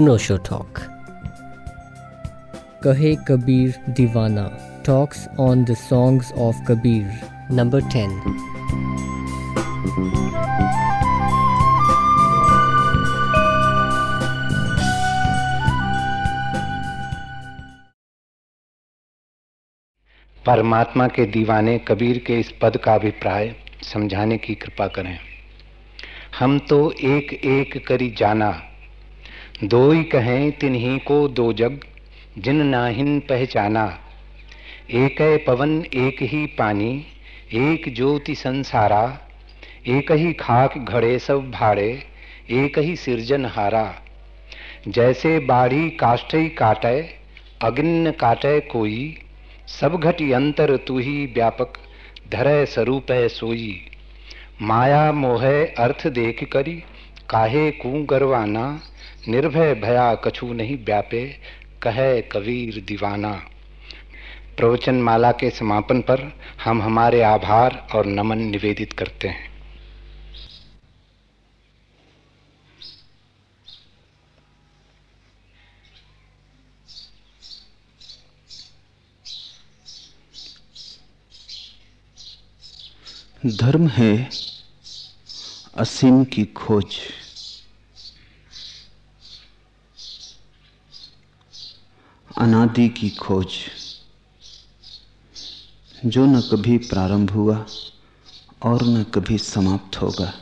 अनोशो talk Kahe Kabir Diwana talks on the songs of Kabir number ten परमात्मा के दीवाने कबीर के इस पद का अभिप्राय समझाने की कृपा करें। हम तो एक एक करी जाना दो ही कहें, तिन्ही को दो जग, जिन नाहिन पहचाना। एक पवन, एक ही पानी, एक ज्योति संसारा। एक ही खाक घड़े सब भाड़े, एक ही सिर्जन हारा। जैसे बाढ़ी काष्ठ काटे अग्न काटे कोई, सब घटी अंतर तू ही व्यापक धरय स्वरूप है सोई। माया मोह अर्थ देख करी, काहे कू गरवाना निर्भय भया कछु नहीं व्यापे, कहे कबीर दीवाना। प्रवचन माला के समापन पर हम हमारे आभार और नमन निवेदित करते हैं। धर्म है असीम की खोज। अनादि की खोज। जो न कभी प्रारंभ हुआ और न कभी समाप्त होगा,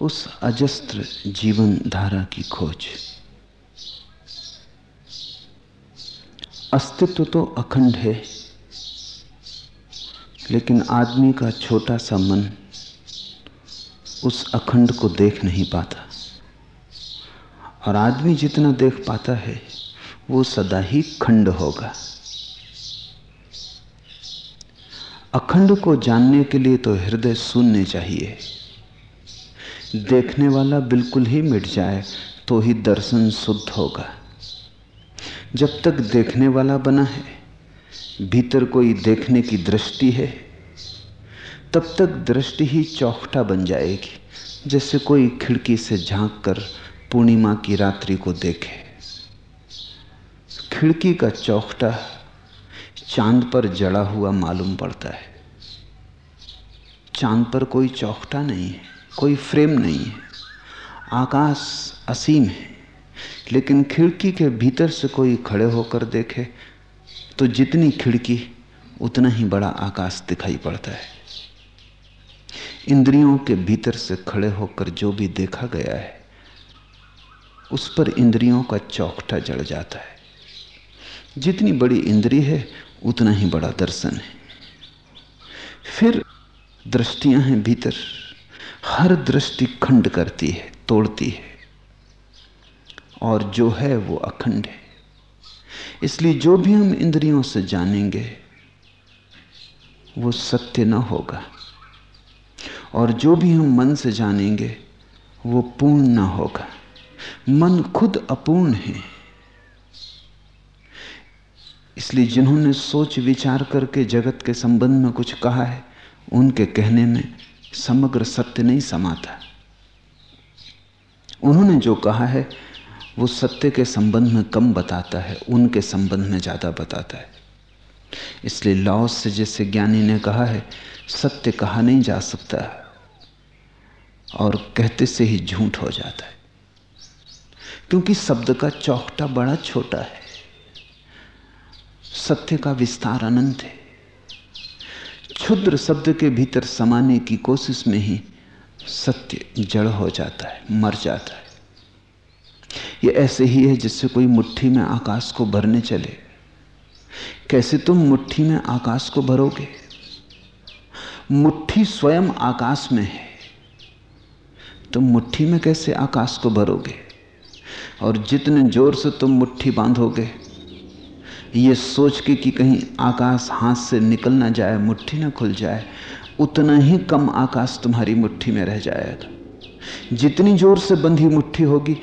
उस अजस्त्र जीवन धारा की खोज। अस्तित्व तो अखंड है, लेकिन आदमी का छोटा सा मन उस अखंड को देख नहीं पाता। और आदमी जितना देख पाता है वो सदा ही खंड होगा। अखंड को जानने के लिए तो हृदय सुनने चाहिए। देखने वाला बिल्कुल ही मिट जाए तो ही दर्शन शुद्ध होगा। जब तक देखने वाला बना है, भीतर कोई देखने की दृष्टि है, तब तक दृष्टि ही चौखटा बन जाएगी, जैसे कोई खिड़की से झाँक कर पूर्णिमा की रात्रि को देखे। खिड़की का चौखटा चाँद पर जड़ा हुआ मालूम पड़ता है। चाँद पर कोई चौखटा नहीं है, कोई फ्रेम नहीं है। आकाश असीम है, लेकिन खिड़की के भीतर से कोई खड़े होकर देखे तो जितनी खिड़की, उतना ही बड़ा आकाश दिखाई पड़ता है। इंद्रियों के भीतर से खड़े होकर जो भी देखा गया है, उस पर इंद्रियों का चौकटा जड़ जाता है। जितनी बड़ी इंद्री है, उतना ही बड़ा दर्शन है। फिर दृष्टियाँ हैं भीतर, हर दृष्टि खंड करती है, तोड़ती है। और जो है, वो अखंड है। इसलिए जो भी हम इंद्रियों से जानेंगे, वो सत्य न होगा। और जो भी हम मन से जानेंगे, वो पूर्ण न होगा। मन खुद अपूर्ण है। इसलिए जिन्होंने सोच विचार करके जगत के संबंध में कुछ कहा है, उनके कहने में समग्र सत्य नहीं समाता। उन्होंने जो कहा है, वो सत्य के संबंध में कम बताता है, उनके संबंध में ज़्यादा बताता है। इसलिए लॉस से जैसे ज्ञानी ने कहा है, सत्य कहा नहीं जा सकता और कहते से ही झूठ हो जाता है। क्योंकि शब्द का चौकटा बड़ा छोटा है। सत्य का विस्तार अनंत है। क्षुद्र शब्द के भीतर समाने की कोशिश में ही सत्य जड़ हो जाता है, मर जाता है। ये ऐसे ही है जिससे कोई मुट्ठी में आकाश को भरने चले। कैसे तुम मुट्ठी में आकाश को भरोगे? मुट्ठी स्वयं आकाश में है। तुम मुट्ठी में कैसे आकाश को भरोगे? और जितने ज़ोर से तुम मुट्ठी बांधोगे ये सोच के कि कहीं आकाश हाथ से निकल ना जाए, मुट्ठी ना खुल जाए, उतना ही कम आकाश तुम्हारी मुट्ठी में रह जाएगा। जितनी ज़ोर से बंधी मुट्ठी होगी,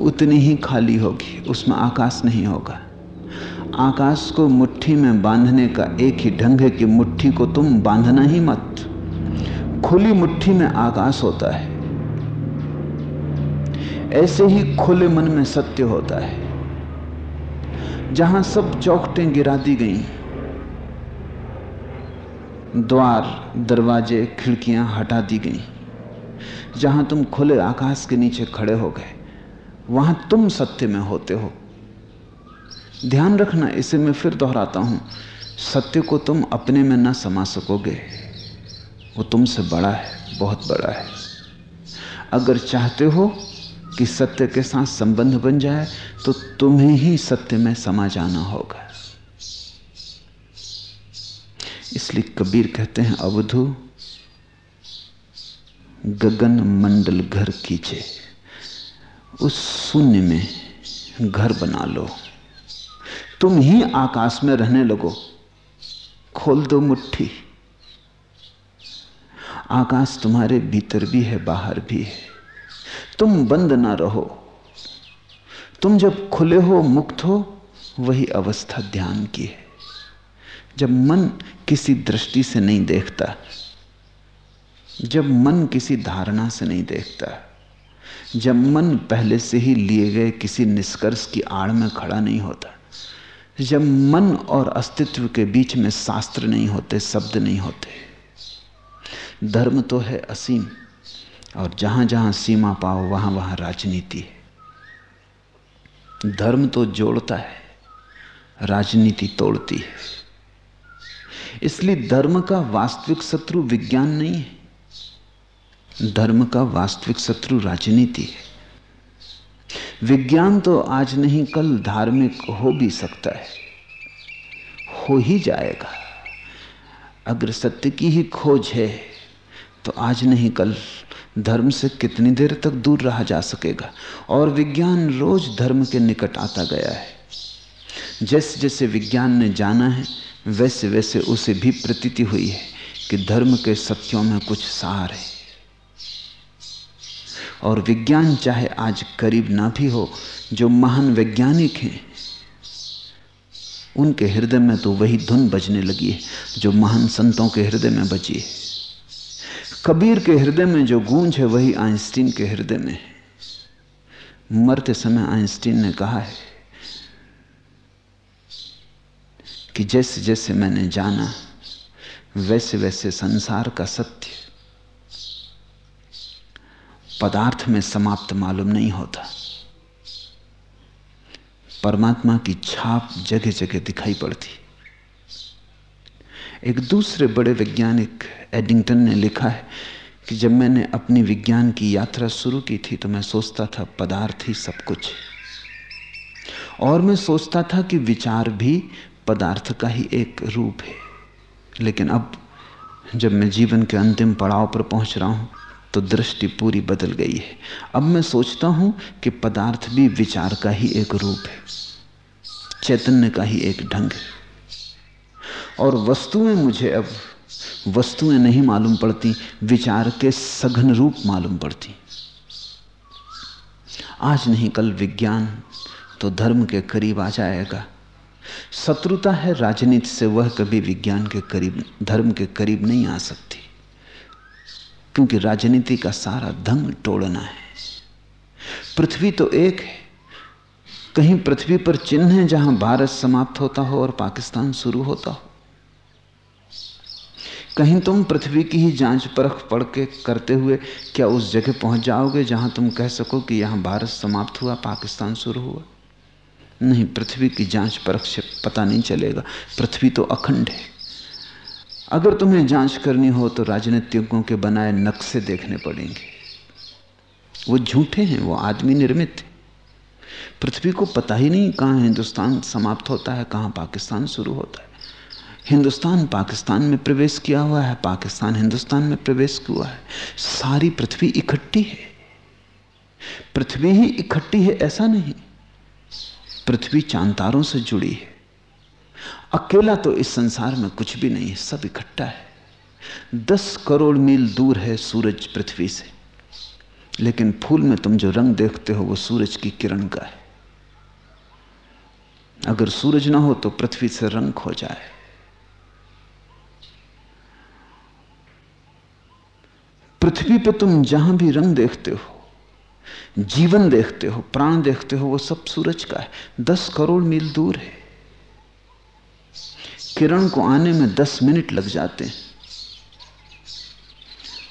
उतनी ही खाली होगी, उसमें आकाश नहीं होगा। आकाश को मुट्ठी में बांधने का एक ही ढंग है कि मुट्ठी को तुम बांधना ही मत। खुली मुट्ठी में आकाश होता है। ऐसे ही खुले मन में सत्य होता है। जहाँ सब चौकटें गिरा दी गई। द्वार, दरवाजे, खिड़कियाँ हटा दी गई। जहाँ तुम खुले आकाश के नीचे खड़े हो गए, वहाँ तुम सत्य में होते हो। ध्यान रखना, इसे मैं फिर दोहराता हूँ। सत्य को तुम अपने में ना समा सकोगे। वो तुमसे बड़ा है, बहुत बड़ा है। अगर चाहते हो कि सत्य के साथ संबंध बन जाए तो तुम्हें ही सत्य में समा जाना होगा। इसलिए कबीर कहते हैं, अवधु, गगन मंडल घर कीचे उस शून्य में घर बना लो। तुम ही आकाश में रहने लगो। खोल दो मुट्ठी। आकाश तुम्हारे भीतर भी है, बाहर भी है। तुम बंद ना रहो। तुम जब खुले हो, मुक्त हो, वही अवस्था ध्यान की है। जब मन किसी दृष्टि से नहीं देखता, जब मन किसी धारणा से नहीं देखता, जब मन पहले से ही लिए गए किसी निष्कर्ष की आड़ में खड़ा नहीं होता, जब मन और अस्तित्व के बीच में शास्त्र नहीं होते, शब्द नहीं होते, धर्म तो है असीम। और जहाँ जहाँ सीमा पाओ, वहाँ वहाँ राजनीति है। धर्म तो जोड़ता है, राजनीति तोड़ती है। इसलिए धर्म का वास्तविक शत्रु विज्ञान नहीं है। धर्म का वास्तविक शत्रु राजनीति है। विज्ञान तो आज नहीं, कल धार्मिक हो भी सकता है। हो ही जाएगा। अगर सत्य की ही खोज है तो आज नहीं, कल धर्म से कितनी देर तक दूर रहा जा सकेगा? और विज्ञान रोज धर्म के निकट आता गया है। जैसे जैसे विज्ञान ने जाना है, वैसे वैसे उसे भी प्रतीति हुई है कि धर्म के सत्यों में कुछ सार है। और विज्ञान चाहे आज करीब ना भी हो, जो महान वैज्ञानिक हैं, उनके हृदय में तो वही धुन बजने लगी है, जो महान संतों के हृदय में बची है। कबीर के हृदय में जो गूंज है, वही आइंस्टीन के हृदय में है। मरते समय आइंस्टीन ने कहा है कि जैसे जैसे मैंने जाना, वैसे वैसे संसार का सत्य पदार्थ में समाप्त मालूम नहीं होता। परमात्मा की छाप जगह जगह दिखाई पड़ती। एक दूसरे बड़े वैज्ञानिक एडिंगटन ने लिखा है कि जब मैंने अपनी विज्ञान की यात्रा शुरू की थी तो मैं सोचता था पदार्थ ही सब कुछ और मैं सोचता था कि विचार भी पदार्थ का ही एक रूप है। लेकिन अब जब मैं जीवन के अंतिम पड़ाव पर पहुँच रहा हूँ तो दृष्टि पूरी बदल गई है। अब मैं सोचता हूँ कि पदार्थ भी विचार का ही एक रूप है। चैतन्य का ही एक ढंग है। और वस्तुएँ मुझे अब वस्तुएँ नहीं मालूम पड़ती, विचार के सघन रूप मालूम पड़ती। आज नहीं, कल विज्ञान तो धर्म के करीब आ जाएगा। शत्रुता है राजनीति से, वह कभी विज्ञान के करीब, धर्म के करीब नहीं आ सकती। क्योंकि राजनीति का सारा धंग तोड़ना है। पृथ्वी तो एक है। कहीं पृथ्वी पर चिन्ह है जहाँ भारत समाप्त होता हो और पाकिस्तान शुरू होता हो। कहीं तुम पृथ्वी की ही जाँच परख पढ़ के करते हुए क्या उस जगह पहुँच जाओगे जहाँ तुम कह सको कि यहाँ भारत समाप्त हुआ, पाकिस्तान शुरू हुआ? नहीं, पृथ्वी की जाँच परख से पता नहीं चलेगा। पृथ्वी तो अखंड है। अगर तुम्हें जाँच करनी हो तो राजनीतिज्ञों के बनाए नक्शे देखने पड़ेंगे। वो झूठे हैं, वो आदमी निर्मित है। पृथ्वी को पता ही नहीं कहाँ हिंदुस्तान समाप्त होता है, कहाँ पाकिस्तान शुरू होता है। हिंदुस्तान पाकिस्तान में प्रवेश किया हुआ है, पाकिस्तान हिंदुस्तान में प्रवेश हुआ है। सारी पृथ्वी इकट्ठी है। पृथ्वी ही इकट्ठी है, ऐसा नहीं। पृथ्वी चांतारों से जुड़ी है। अकेला तो इस संसार में कुछ भी नहीं है, सब इकट्ठा है। दस करोड़ मील दूर है सूरज पृथ्वी से। लेकिन फूल में तुम जो रंग देखते हो, वो सूरज की किरण का है। अगर सूरज ना हो तो पृथ्वी से रंग खो जाए। पृथ्वी पे तुम जहाँ भी रंग देखते हो, जीवन देखते हो, प्राण देखते हो, वो सब सूरज का है। दस करोड़ मील दूर है। किरण को आने में दस मिनट लग जाते हैं।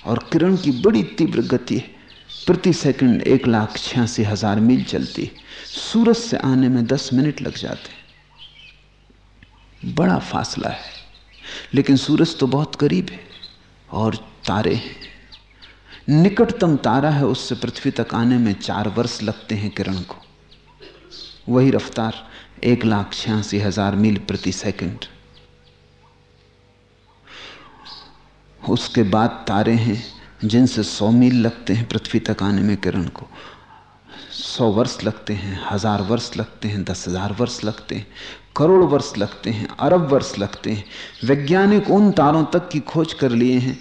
और किरण की बड़ी तीव्र गति है। प्रति सेकंड एक लाख छियासी हज़ार मील चलती है। सूरज से आने में दस मिनट लग जाते बड़ा फासला है। लेकिन सूरज तो बहुत करीब है और तारे हैं। निकटतम तारा है उससे पृथ्वी तक आने में चार वर्ष लगते हैं किरण को। वही रफ्तार एक लाख छियासी हज़ार मील प्रति सेकंड। उसके बाद तारे हैं जिनसे सौ मील लगते हैं पृथ्वी तक आने में किरण को। सौ वर्ष लगते हैं, हज़ार वर्ष लगते हैं, दस हज़ार वर्ष लगते हैं, करोड़ वर्ष लगते हैं, अरब वर्ष लगते हैं। वैज्ञानिक उन तारों तक की खोज कर लिए हैं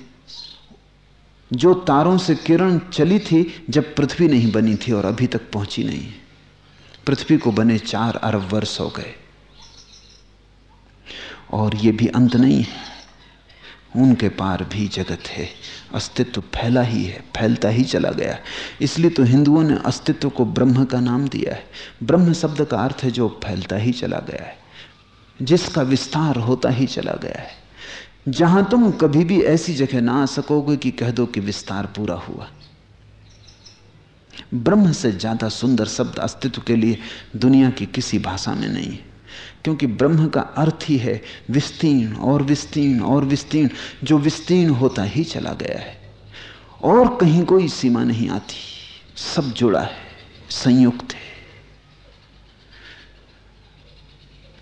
जो तारों से किरण चली थी, जब पृथ्वी नहीं बनी थी और अभी तक पहुँची नहीं। है पृथ्वी को बने चार अरब वर्ष हो गए। और ये भी अंत नहीं है। उनके पार भी जगत है। अस्तित्व फैला ही है, फैलता ही चला गया। इसलिए तो हिंदुओं ने अस्तित्व को ब्रह्म का नाम दिया है। ब्रह्म शब्द का अर्थ है जो फैलता ही चला गया है। जिसका विस्तार होता ही चला गया है। जहाँ तुम कभी भी ऐसी जगह ना आ सकोगे कि कह दो कि विस्तार पूरा हुआ। ब्रह्म से ज़्यादा सुंदर शब्द अस्तित्व के लिए दुनिया की किसी भाषा में नहीं है, क्योंकि ब्रह्म का अर्थ ही है विस्तीर्ण और विस्तीर्ण और विस्तीर्ण, जो विस्तीर्ण होता ही चला गया है। और कहीं कोई सीमा नहीं आती, सब जुड़ा है, संयुक्त है।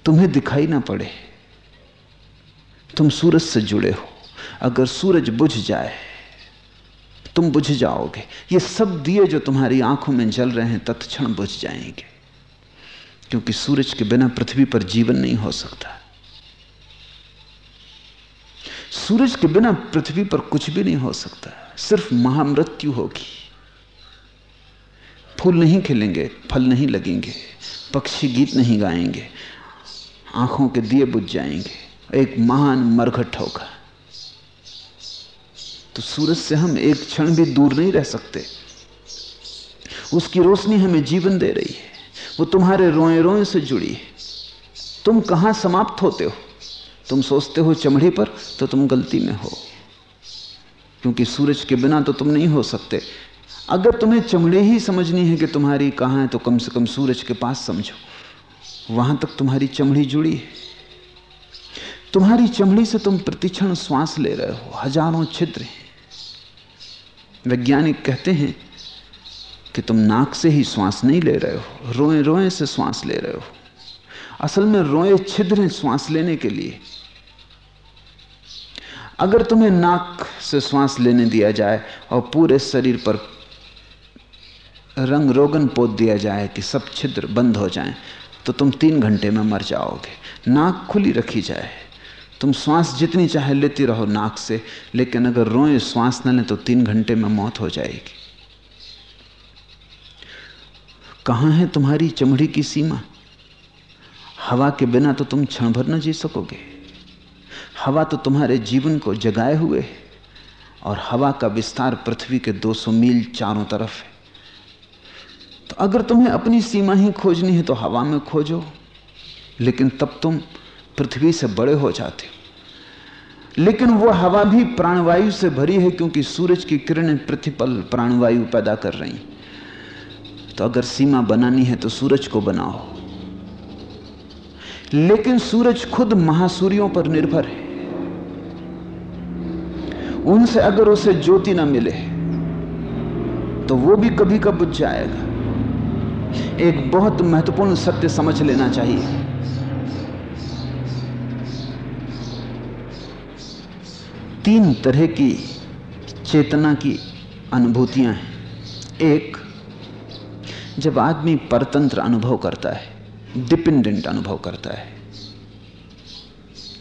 तुम्हें दिखाई ना पड़े। तुम सूरज से जुड़े हो। अगर सूरज बुझ जाए, तुम बुझ जाओगे। ये सब दिए जो तुम्हारी आँखों में जल रहे हैं, तत्क्षण बुझ जाएँगे। क्योंकि सूरज के बिना पृथ्वी पर जीवन नहीं हो सकता। सूरज के बिना पृथ्वी पर कुछ भी नहीं हो सकता। सिर्फ़ महामृत्यु होगी। फूल नहीं खिलेंगे, फल नहीं लगेंगे, पक्षी गीत नहीं गाएँगे, आँखों के दिए बुझ जाएँगे। एक महान मरघट होगा। तो सूरज से हम एक क्षण भी दूर नहीं रह सकते। उसकी रोशनी हमें जीवन दे रही है। वो तुम्हारे रोए रोए से जुड़ी है। तुम कहाँ समाप्त होते हो? तुम सोचते हो चमड़ी पर तो तुम गलती में हो। क्योंकि सूरज के बिना तो तुम नहीं हो सकते। अगर तुम्हें चमड़ी ही समझनी है कि तुम्हारी कहाँ है तो कम से कम सूरज के पास समझो। वहाँ तक तुम्हारी चमड़ी जुड़ी है। तुम्हारी चमड़ी से तुम प्रतिक्षण श्वास ले रहे हो हज़ारों छिद्र वैज्ञानिक कहते हैं कि तुम नाक से ही श्वास नहीं ले रहे हो रोए रोए से श्वास ले रहे हो। असल में रोए छिद्र श्वास लेने के लिए। अगर तुम्हें नाक से श्वास लेने दिया जाए और पूरे शरीर पर रंग रोगन पोत दिया जाए कि सब छिद्र बंद हो जाएँ, तो तुम तीन घंटे में मर जाओगे। नाक खुली रखी जाए। तुम श्वास जितनी चाहे लेती रहो नाक से, लेकिन अगर रोए श्वास न लें तो तीन घंटे में मौत हो जाएगी। कहाँ है तुम्हारी चमड़ी की सीमा? हवा के बिना तो तुम क्षण भर न जी सकोगे। हवा तो तुम्हारे जीवन को जगाए हुए है, और हवा का विस्तार पृथ्वी के 200 मील चारों तरफ़ है। तो अगर तुम्हें अपनी सीमा ही खोजनी है तो हवा में खोजो, लेकिन तब तुम पृथ्वी से बड़े हो जाते। हो लेकिन वो हवा भी प्राणवायु से भरी है क्योंकि सूरज की किरणें प्रतिपल प्राणवायु पैदा कर रही तो अगर सीमा बनानी है तो सूरज को बनाओ। लेकिन सूरज खुद महासूर्यों पर निर्भर है। उनसे अगर उसे ज्योति ना मिले तो वो भी कभी कब बुझ जाएगा। एक बहुत महत्वपूर्ण सत्य समझ लेना चाहिए। तीन तरह की चेतना की अनुभूतियाँ हैं। एक, जब आदमी परतंत्र अनुभव करता है, डिपेंडेंट अनुभव करता है।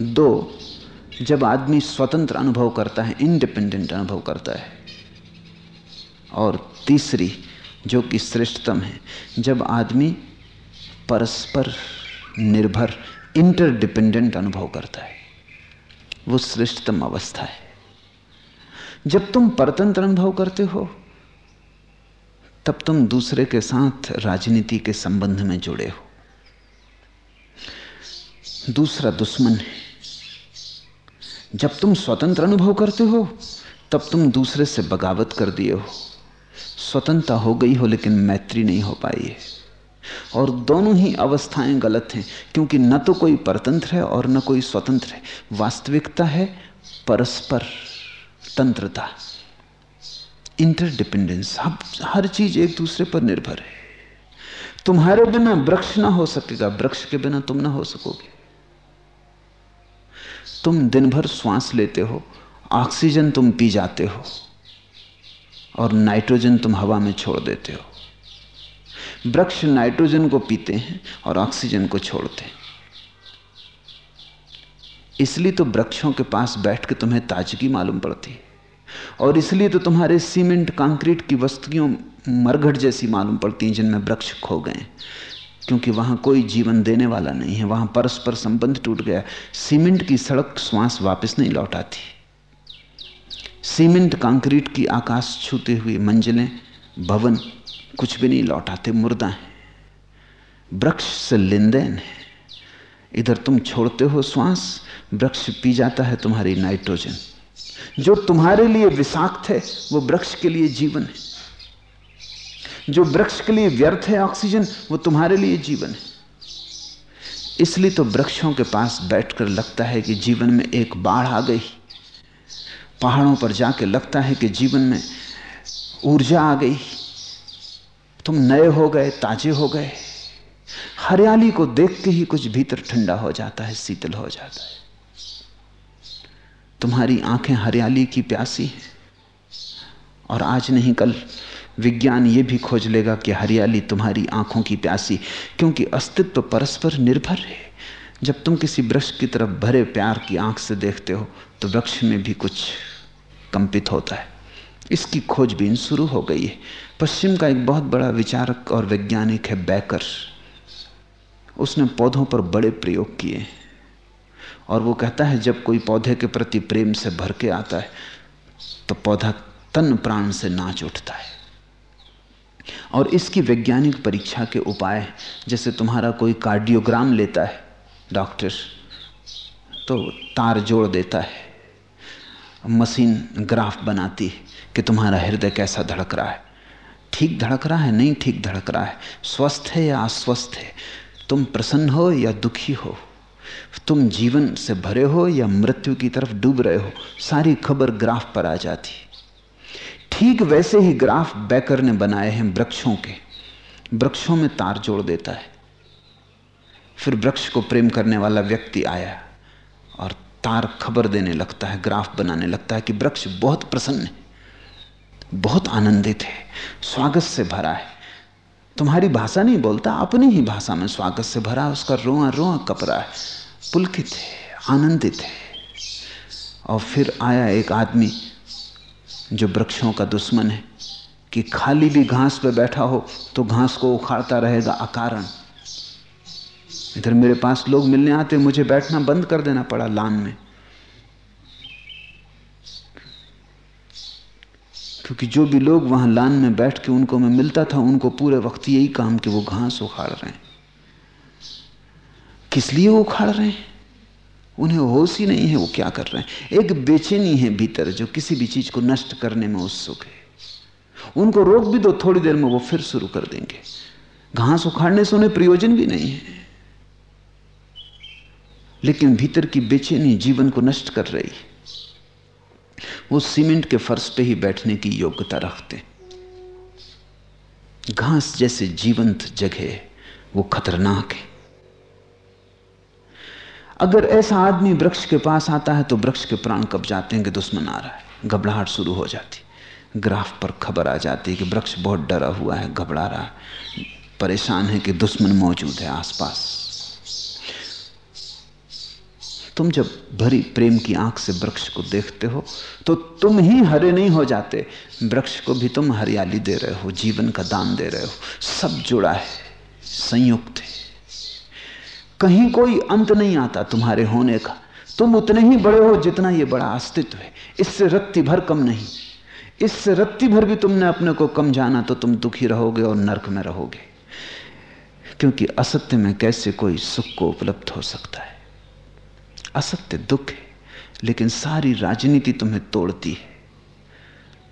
दो, जब आदमी स्वतंत्र अनुभव करता है, इंडिपेंडेंट अनुभव करता है। और तीसरी, जो कि श्रेष्ठतम है, जब आदमी परस्पर निर्भर इंटरडिपेंडेंट अनुभव करता है। वो श्रेष्ठतम अवस्था है। जब तुम परतंत्र अनुभव करते हो, तब तुम दूसरे के साथ राजनीति के संबंध में जुड़े हो। दूसरा दुश्मन है। जब तुम स्वतंत्र अनुभव करते हो, तब तुम दूसरे से बगावत कर दिए हो। स्वतंत्रता हो गई हो, लेकिन मैत्री नहीं हो पाई है। और दोनों ही अवस्थाएँ गलत हैं, क्योंकि न तो कोई परतंत्र है और न कोई स्वतंत्र है। वास्तविकता है परस्पर तंत्रता। इंटरडिपेंडेंस हर चीज़ एक दूसरे पर निर्भर है। तुम्हारे बिना वृक्ष ना हो सकेगा, वृक्ष के बिना तुम ना हो सकोगे। तुम दिन भर श्वास लेते हो, ऑक्सीजन तुम पी जाते हो, और नाइट्रोजन तुम हवा में छोड़ देते हो। वृक्ष नाइट्रोजन को पीते हैं और ऑक्सीजन को छोड़ते हैं। इसलिए तो वृक्षों के पास बैठ के तुम्हें ताजगी मालूम पड़ती है। और इसलिए तो तुम्हारे सीमेंट, कंक्रीट की वस्तुओं, मरघट जैसी मालूम पड़ती हैं जिनमें वृक्ष खो गए क्योंकि वहाँ कोई जीवन देने वाला नहीं है, वहाँ परस्पर संबंध टूट गया सीमेंट की सड़क श्वास वापस नहीं लौटाती सीमेंट, कंक्रीट की आकाश छूते हुए मंजिलें, भवन कुछ भी नहीं लौटाते, मुर्दा है। वृक्ष से लेन देन है। इधर तुम छोड़ते हो श्वास, वृक्ष पी जाता है तुम्हारी नाइट्रोजन। जो तुम्हारे लिए विषाक्त है, वो वृक्ष के लिए जीवन है। जो वृक्ष के लिए व्यर्थ है ऑक्सीजन, वो तुम्हारे लिए जीवन है। इसलिए तो वृक्षों के पास बैठकर लगता है कि जीवन में एक बाढ़ आ गई। पहाड़ों पर जाके लगता है कि जीवन में ऊर्जा आ गई। तुम नए हो गए, ताजे हो गए। हरियाली को देख के ही कुछ भीतर ठंडा हो जाता है, शीतल हो जाता है। तुम्हारी आँखें हरियाली की प्यासी हैं। और आज नहीं, कल विज्ञान ये भी खोज लेगा कि हरियाली तुम्हारी आँखों की प्यासी, क्योंकि अस्तित्व परस्पर निर्भर है। जब तुम किसी वृक्ष की तरफ़ भरे प्यार की आँख से देखते हो तो वृक्ष में भी कुछ कंपित होता है। इसकी खोजबीन शुरू हो गई है। पश्चिम का एक बहुत बड़ा विचारक और वैज्ञानिक है बैकर। उसने पौधों पर बड़े प्रयोग किए। और वो कहता है, जब कोई पौधे के प्रति प्रेम से भर के आता है तो पौधा तन प्राण से नाच उठता है। और इसकी वैज्ञानिक परीक्षा के उपाय, जैसे तुम्हारा कोई कार्डियोग्राम लेता है, डॉक्टर तो तार जोड़ देता है। मशीन ग्राफ बनाती है कि तुम्हारा हृदय कैसा धड़क रहा है। ठीक धड़क रहा है, नहीं ठीक धड़क रहा है। स्वस्थ है या अस्वस्थ है? तुम प्रसन्न हो या दुखी हो? तुम जीवन से भरे हो या मृत्यु की तरफ़ डूब रहे हो? सारी खबर ग्राफ पर आ जाती। ठीक वैसे ही ग्राफ बैकर ने बनाए हैं वृक्षों के। वृक्षों में तार जोड़ देता है। फिर वृक्ष को प्रेम करने वाला व्यक्ति आया और तार खबर देने लगता है, ग्राफ बनाने लगता है कि वृक्ष बहुत प्रसन्न है। बहुत आनंदित है, स्वागत से भरा है। तुम्हारी भाषा नहीं बोलता, अपनी ही भाषा में स्वागत से भरा, उसका रोआ रोआ कपरा है। पुलकित है, आनंदित है। और फिर आया एक आदमी, जो वृक्षों का दुश्मन है, कि खाली भी घास पे बैठा हो तो घास को उखाड़ता रहेगा अकारण। इधर मेरे पास लोग मिलने आते, मुझे बैठना बंद कर देना पड़ा लान में। क्योंकि जो भी लोग वहाँ लान में बैठ के उनको मैं मिलता था, उनको पूरे वक्त यही काम कि वो घास उखाड़ रहे हैं। किस लिए वो उखाड़ रहे हैं? उन्हें होश ही नहीं है, वो क्या कर रहे हैं? एक बेचैनी है भीतर जो किसी भी चीज़ को नष्ट करने में उत्सुक है। उनको रोक भी दो थोड़ी देर में वो फिर शुरू कर देंगे। घास उखाड़ने से उन्हें प्रयोजन भी नहीं है। लेकिन भीतर की बेचैनी जीवन को नष्ट कर रही है। वो सीमेंट के फर्श पे ही बैठने की योग्यता रखते घास जैसे जीवंत जगह वो खतरनाक है। अगर ऐसा आदमी वृक्ष के पास आता है तो वृक्ष के प्राण कब जाते हैं कि दुश्मन आ रहा है? घबराहट शुरू हो जाती। ग्राफ पर खबर आ जाती है कि वृक्ष बहुत डरा हुआ है, घबरा रहा है। परेशान है कि दुश्मन मौजूद है आसपास। तुम जब भरी प्रेम की आँख से वृक्ष को देखते हो तो तुम ही हरे नहीं हो जाते। वृक्ष को भी तुम हरियाली दे रहे हो, जीवन का दान दे रहे हो। सब जुड़ा है, संयुक्त है। कहीं कोई अंत नहीं आता तुम्हारे होने का। तुम उतने ही बड़े हो जितना ये बड़ा अस्तित्व है। इससे रत्ती भर कम नहीं। इससे रत्ती भर भी तुमने अपने को कम जाना तो तुम दुखी रहोगे और नरक में रहोगे। क्योंकि असत्य में कैसे कोई सुख को उपलब्ध हो सकता है? असत्य दुख है, लेकिन सारी राजनीति तुम्हें तोड़ती है।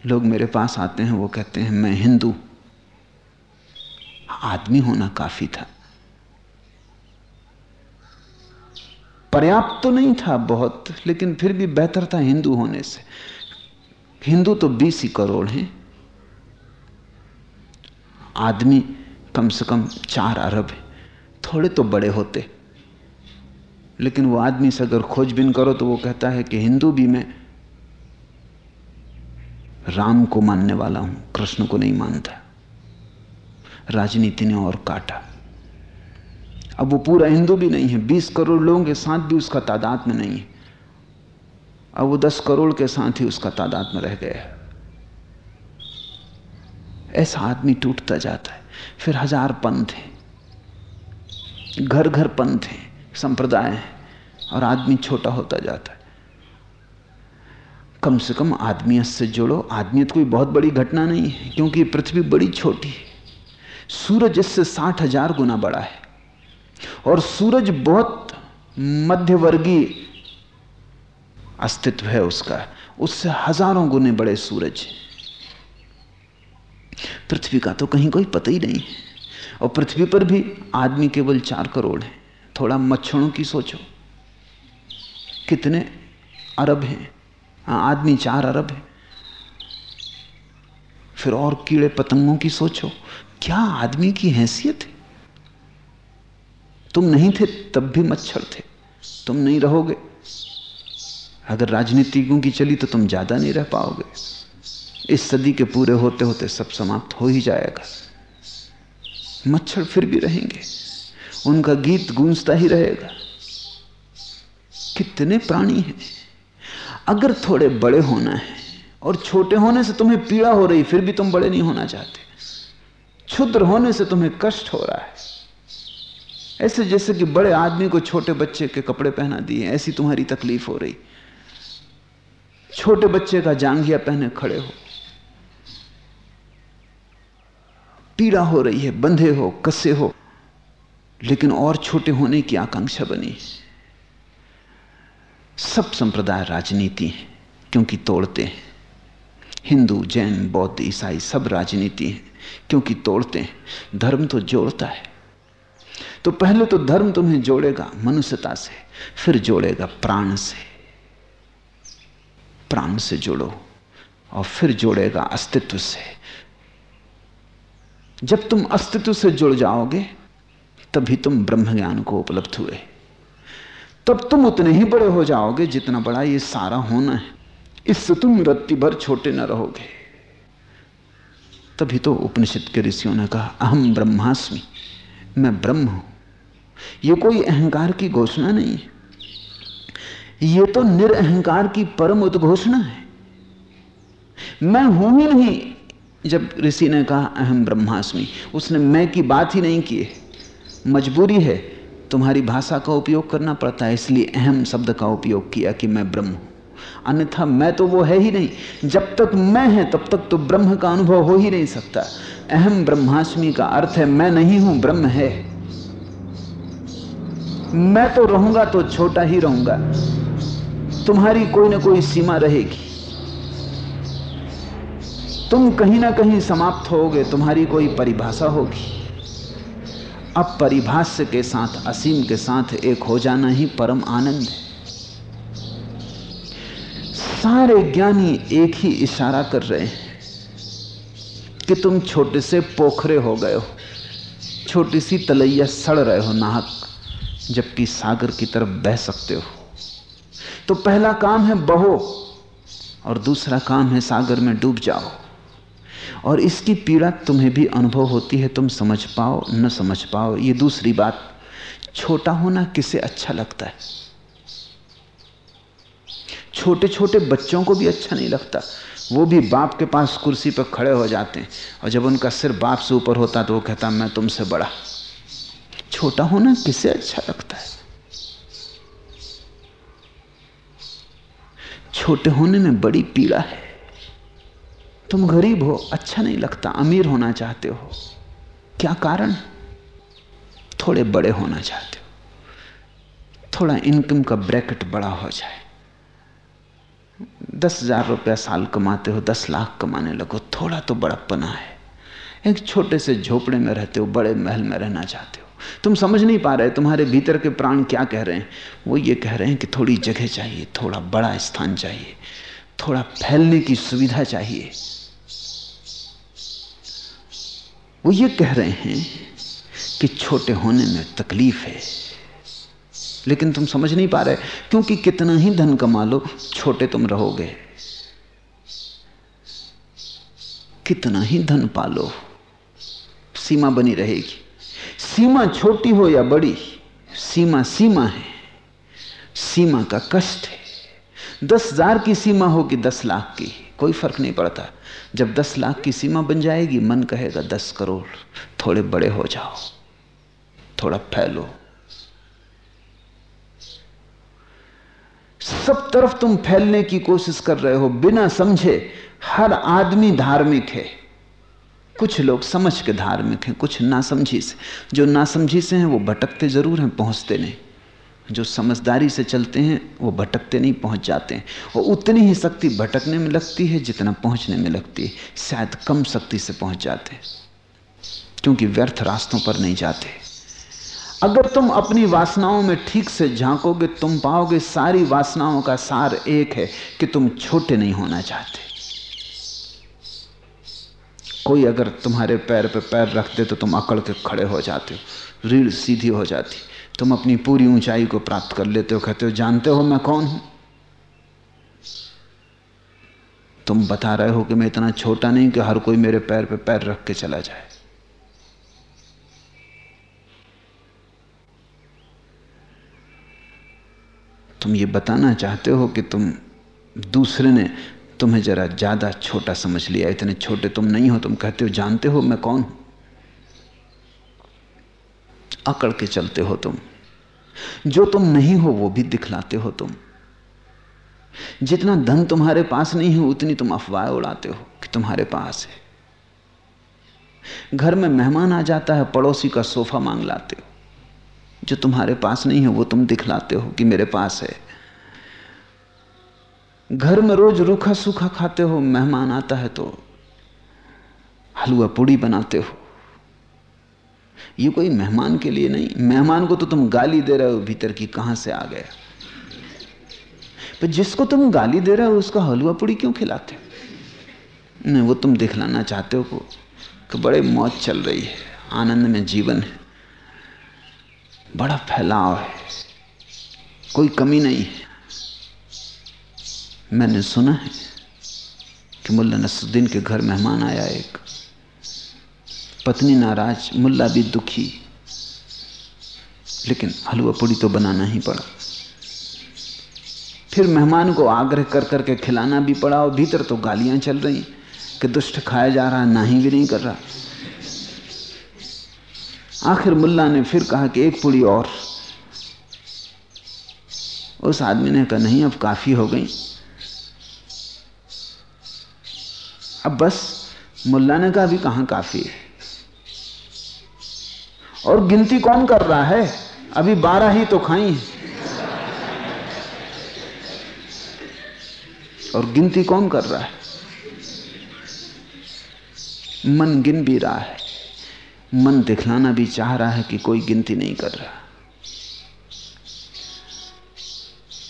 लोग मेरे पास आते हैं, वो कहते हैं, मैं हिंदू आदमी होना काफ़ी था। पर्याप्त तो नहीं था बहुत, लेकिन फिर भी बेहतर था हिंदू होने से। हिंदू तो बीस ही करोड़ हैं। आदमी कम से कम चार अरब है। थोड़े तो बड़े होते। लेकिन वो आदमी से अगर खोजबीन करो तो वो कहता है कि हिंदू भी मैं राम को मानने वाला हूँ, कृष्ण को नहीं मानता। राजनीति ने और काटा। अब वो पूरा हिंदू भी नहीं है, बीस करोड़ लोगों के साथ भी उसका तादाद में नहीं है। अब वो दस करोड़ के साथ ही उसका तादाद में रह गया है। ऐसा आदमी टूटता जाता है, फिर हज़ार पंथ हैं घर घर पंथ हैं। संप्रदाय हैं और आदमी छोटा होता जाता है। कम से कम आदमियत से जोड़ो। आदमियत कोई बहुत बड़ी घटना नहीं है, क्योंकि पृथ्वी बड़ी छोटी है। सूरज इससे साठ हज़ार गुना बड़ा है। और सूरज बहुत मध्यवर्गीय अस्तित्व है उसका। उससे हज़ारों गुने बड़े सूरज पृथ्वी का तो कहीं कोई पता ही नहीं है। और पृथ्वी पर भी आदमी केवल चार करोड़ है। थोड़ा मच्छरों की सोचो। कितने अरब हैं? हाँ आदमी चार अरब है। फिर और कीड़े पतंगों की सोचो। क्या आदमी की हैसियत है? तुम नहीं थे, तब भी मच्छर थे। तुम नहीं रहोगे। अगर राजनीतिकों की चली तो तुम ज़्यादा नहीं रह पाओगे। इस सदी के पूरे होते होते सब समाप्त हो ही जाएगा। मच्छर फिर भी रहेंगे। उनका गीत गूंजता ही रहेगा। कितने प्राणी हैं। अगर थोड़े बड़े होना है और छोटे होने से तुम्हें पीड़ा हो रही, फिर भी तुम बड़े नहीं होना चाहते। क्षुद्र होने से तुम्हें कष्ट हो रहा है। ऐसे जैसे कि बड़े आदमी को छोटे बच्चे के कपड़े पहना दिए, ऐसी तुम्हारी तकलीफ़ हो रही। छोटे बच्चे का जांघिया पहने खड़े हो। पीड़ा हो रही है, बंधे हो, कसे हो। लेकिन और छोटे होने की आकांक्षा बनी। सब संप्रदाय राजनीति है, क्योंकि तोड़ते हैं। हिंदू, जैन, बौद्ध, ईसाई सब राजनीति है, क्योंकि तोड़ते हैं। धर्म तो जोड़ता है। तो पहले तो धर्म तुम्हें जोड़ेगा, मनुष्यता से, फिर जोड़ेगा प्राण से। प्राण से जोड़ो, और फिर जोड़ेगा अस्तित्व से। जब तुम अस्तित्व से जुड़ जाओगे तभी तुम ब्रह्म ज्ञान को उपलब्ध हुए। तब तुम उतने ही बड़े हो जाओगे जितना बड़ा ये सारा होना है। इससे तुम रत्ती भर छोटे न रहोगे। तभी तो उपनिषद के ऋषियों ने कहा अहम ब्रह्मास्मि, मैं ब्रह्म हूँ। यह कोई अहंकार की घोषणा नहीं है। यह तो निरअहकार की परम उद्घोषणा है। मैं हूँ ही नहीं। जब ऋषि ने कहा अहम ब्रह्मास्मि, उसने मैं की बात ही नहीं की है। मजबूरी है। तुम्हारी भाषा का उपयोग करना पड़ता है, इसलिए अहम शब्द का उपयोग किया कि मैं ब्रह्म हूँ। अन्यथा मैं तो वो है ही नहीं। जब तक मैं है, तब तक तो ब्रह्म का अनुभव हो ही नहीं सकता। अहम ब्रह्माष्टमी का अर्थ है, मैं नहीं हूँ, ब्रह्म है। मैं तो रहूँगा तो छोटा ही रहूँगा। तुम्हारी कोई ना कोई सीमा रहेगी। तुम कहीं ना कहीं समाप्त होगे, तुम्हारी कोई परिभाषा होगी। अब परिभाष्य के साथ, असीम के साथ एक हो जाना ही परम आनंद है। सारे ज्ञानी एक ही इशारा कर रहे हैं कि तुम छोटे से पोखरे हो गए हो, छोटी सी तलैया सड़ रहे हो नाहक, जबकि सागर की तरफ़ बह सकते हो। तो पहला काम है बहो, और दूसरा काम है सागर में डूब जाओ। और इसकी पीड़ा तुम्हें भी अनुभव होती है, तुम समझ पाओ, न समझ पाओ। ये दूसरी बात, छोटा होना किसे अच्छा लगता है? छोटे छोटे बच्चों को भी अच्छा नहीं लगता। वो भी बाप के पास कुर्सी पर खड़े हो जाते हैं और जब उनका सिर बाप से ऊपर होता तो वो कहता, मैं तुमसे बड़ा। छोटा होना किसे अच्छा लगता है? छोटे होने में बड़ी पीड़ा है। तुम गरीब हो अच्छा नहीं लगता, अमीर होना चाहते हो। क्या कारण? थोड़े बड़े होना चाहते हो। थोड़ा इनकम का ब्रैकेट बड़ा हो जाए। दस हज़ार रुपया साल कमाते हो, दस लाख कमाने लगो, थोड़ा तो बड़प्पना है। एक छोटे से झोपड़े में रहते हो, बड़े महल में रहना चाहते हो। तुम समझ नहीं पा रहे, तुम्हारे भीतर के प्राण क्या कह रहे हैं? वो ये कह रहे हैं कि थोड़ी जगह चाहिए, थोड़ा बड़ा स्थान चाहिए, थोड़ा फैलने की सुविधा चाहिए। वो ये कह रहे हैं कि छोटे होने में तकलीफ़ है। लेकिन तुम समझ नहीं पा रहे, क्योंकि कितना ही धन कमा लो, छोटे तुम रहोगे। कितना ही धन पालो, सीमा बनी रहेगी। सीमा छोटी हो या बड़ी, सीमा सीमा है। सीमा का कष्ट है। दस हज़ार की सीमा हो कि दस लाख की, कोई फ़र्क नहीं पड़ता। जब दस लाख की सीमा बन जाएगी, मन कहेगा, दस करोड़, थोड़े बड़े हो जाओ, थोड़ा फैलो। सब तरफ़ तुम फैलने की कोशिश कर रहे हो, बिना समझे हर आदमी धार्मिक है। कुछ लोग समझ के धार्मिक हैं, कुछ नासमझी से। जो नासमझी से हैं, वो भटकते ज़रूर हैं, पहुँचते नहीं। जो समझदारी से चलते हैं, वो भटकते नहीं, पहुँच जाते हैं। और उतनी ही शक्ति भटकने में लगती है, जितना पहुँचने में लगती है। शायद कम शक्ति से पहुँच जाते हैं, क्योंकि व्यर्थ रास्तों पर नहीं जाते। अगर तुम अपनी वासनाओं में ठीक से झांकोगे, तुम पाओगे सारी वासनाओं का सार एक है कि तुम छोटे नहीं होना चाहते। कोई अगर तुम्हारे पैर पे पैर रख दे तो तुम अकड़ के खड़े हो जाते हो, रीढ़ सीधी हो जाती। तुम अपनी पूरी ऊंचाई को प्राप्त कर लेते हो, कहते हो, जानते हो मैं कौन हूँ? तुम बता रहे हो कि मैं इतना छोटा नहीं कि हर कोई मेरे पैर पे पैर रख के चला जाए। तुम ये बताना चाहते हो कि तुम दूसरे ने तुम्हें जरा ज़्यादा छोटा समझ लिया, इतने छोटे तुम नहीं हो, तुम कहते हो, जानते हो मैं कौन हूँ? अकड़ के चलते हो तुम। जो तुम नहीं हो वो भी दिखलाते हो तुम। जितना धन तुम्हारे पास नहीं है, उतनी तुम अफवाह उड़ाते हो कि तुम्हारे पास है। घर में मेहमान आ जाता है, पड़ोसी का सोफा मांग लाते हो। जो तुम्हारे पास नहीं है, वो तुम दिखलाते हो कि मेरे पास है। घर में रोज रूखा सूखा खाते हो, मेहमान आता है तो हलवा पूड़ी बनाते हो। ये कोई मेहमान के लिए नहीं। मेहमान को तो तुम गाली दे रहे हो भीतर की कहाँ से आ गया। पर जिसको तुम गाली दे रहे हो, उसका हलवा पूड़ी क्यों खिलाते नहीं, वो तुम दिखलाना चाहते हो को कि बड़े मौज चल रही है, आनंद में जीवन है। बड़ा फैलाव है। कोई कमी नहीं है। मैंने सुना है कि मुल्ला नसरुद्दीन के घर मेहमान आया एक पत्नी नाराज़, मुल्ला भी दुखी। लेकिन हलवा पूड़ी तो बनाना ही पड़ा। फिर मेहमान को आग्रह कर करके खिलाना भी पड़ा और भीतर तो गालियाँ चल रही कि दुष्ट खाया जा रहा नाही भी नहीं कर रहा। आखिर मुल्ला ने फिर कहा कि एक पूड़ी और। उस आदमी ने कहा, नहीं, अब काफ़ी हो गई। अब बस, मुल्ला ने कहा, अभी कहाँ काफ़ी है? और गिनती कौन कर रहा है? अभी बारह ही तो खाई है। और गिनती कौन कर रहा है? मन गिन भी रहा है। मन दिखलाना भी चाह रहा है कि कोई गिनती नहीं कर रहा।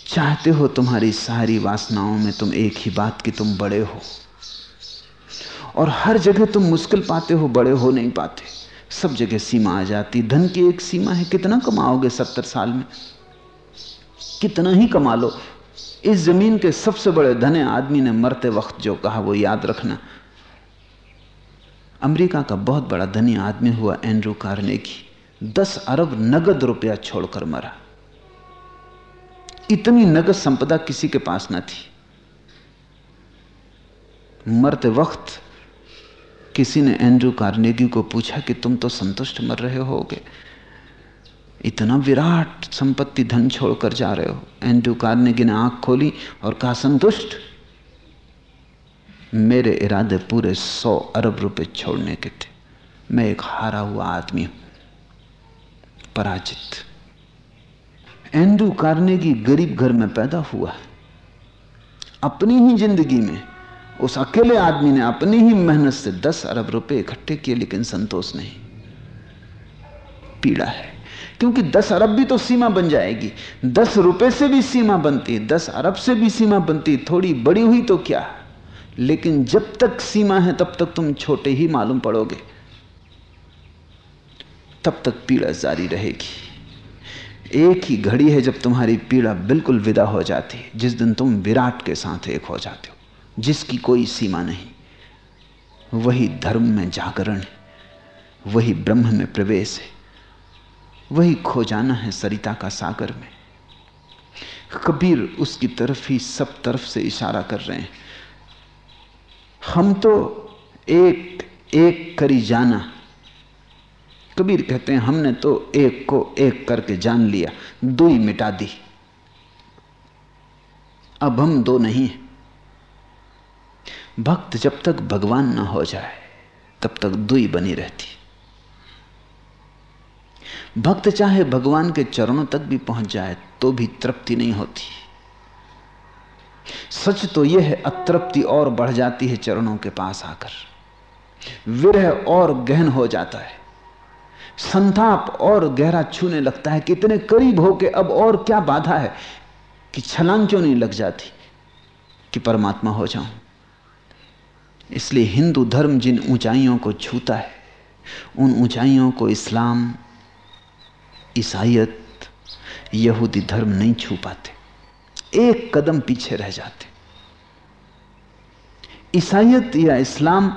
चाहते हो तुम्हारी सारी वासनाओं में तुम एक ही बात कि तुम बड़े हो। और हर जगह तुम मुश्किल पाते हो, बड़े हो नहीं पाते। सब जगह सीमा आ जाती। धन की एक सीमा है, कितना कमाओगे सत्तर साल में? कितना ही कमा लो। इस ज़मीन के सबसे बड़े धने आदमी ने मरते वक्त जो कहा, वो याद रखना। अमेरिका का बहुत बड़ा धनी आदमी हुआ एंड्रू कार्नेगी। दस अरब नगद रुपया छोड़कर मरा। इतनी नगद संपदा किसी के पास न थी। मरते वक्त किसी ने एंड्रू कार्नेगी को पूछा कि तुम तो संतुष्ट मर रहे होगे। इतना विराट संपत्ति धन छोड़कर जा रहे हो। एंड्रू कार्नेगी ने आँख खोली और कहा, संतुष्ट? मेरे इरादे पूरे सौ अरब रुपए छोड़ने के थे। मैं एक हारा हुआ आदमी हूँ। पराजित। एंड्रू कार्नेगी गरीब घर में पैदा हुआ। अपनी ही ज़िंदगी में उस अकेले आदमी ने अपनी ही मेहनत से दस अरब रुपए इकट्ठे किए, लेकिन संतोष नहीं। पीड़ा है। क्योंकि दस अरब भी तो सीमा बन जाएगी। दस रुपए से भी सीमा बनती दस अरब से भी सीमा बनती थोड़ी बड़ी हुई तो क्या? लेकिन जब तक सीमा है, तब तक तुम छोटे ही मालूम पड़ोगे। तब तक पीड़ा जारी रहेगी। एक ही घड़ी है जब तुम्हारी पीड़ा बिल्कुल विदा हो जाती है। जिस दिन तुम विराट के साथ एक हो जाते हो। जिसकी कोई सीमा नहीं। वही धर्म में जागरण है, वही ब्रह्म में प्रवेश है, वही खो जाना है सरिता का सागर में। कबीर उसकी तरफ़ ही सब तरफ़ से इशारा कर रहे हैं। हम तो एक एक करी जाना। कबीर कहते हैं, हमने तो एक को एक करके जान लिया, दो ही मिटा दी। अब हम दो नहीं भक्त जब तक भगवान ना हो जाए, तब तक दुई बनी रहती। भक्त चाहे भगवान के चरणों तक भी पहुँच जाए तो भी तृप्ति नहीं होती। सच तो यह है, अतृप्ति और बढ़ जाती है चरणों के पास आकर। विरह और गहन हो जाता है। संताप और गहरा छूने लगता है कितने करीब हो के अब और क्या बाधा है कि छलांग क्यों नहीं लग जाती कि परमात्मा हो जाऊँ। इसलिए हिंदू धर्म जिन ऊंचाइयों को छूता है, उन ऊंचाइयों को इस्लाम ईसाइत यहूदी धर्म नहीं छू पाते। एक कदम पीछे रह जाते। ईसाइत या इस्लाम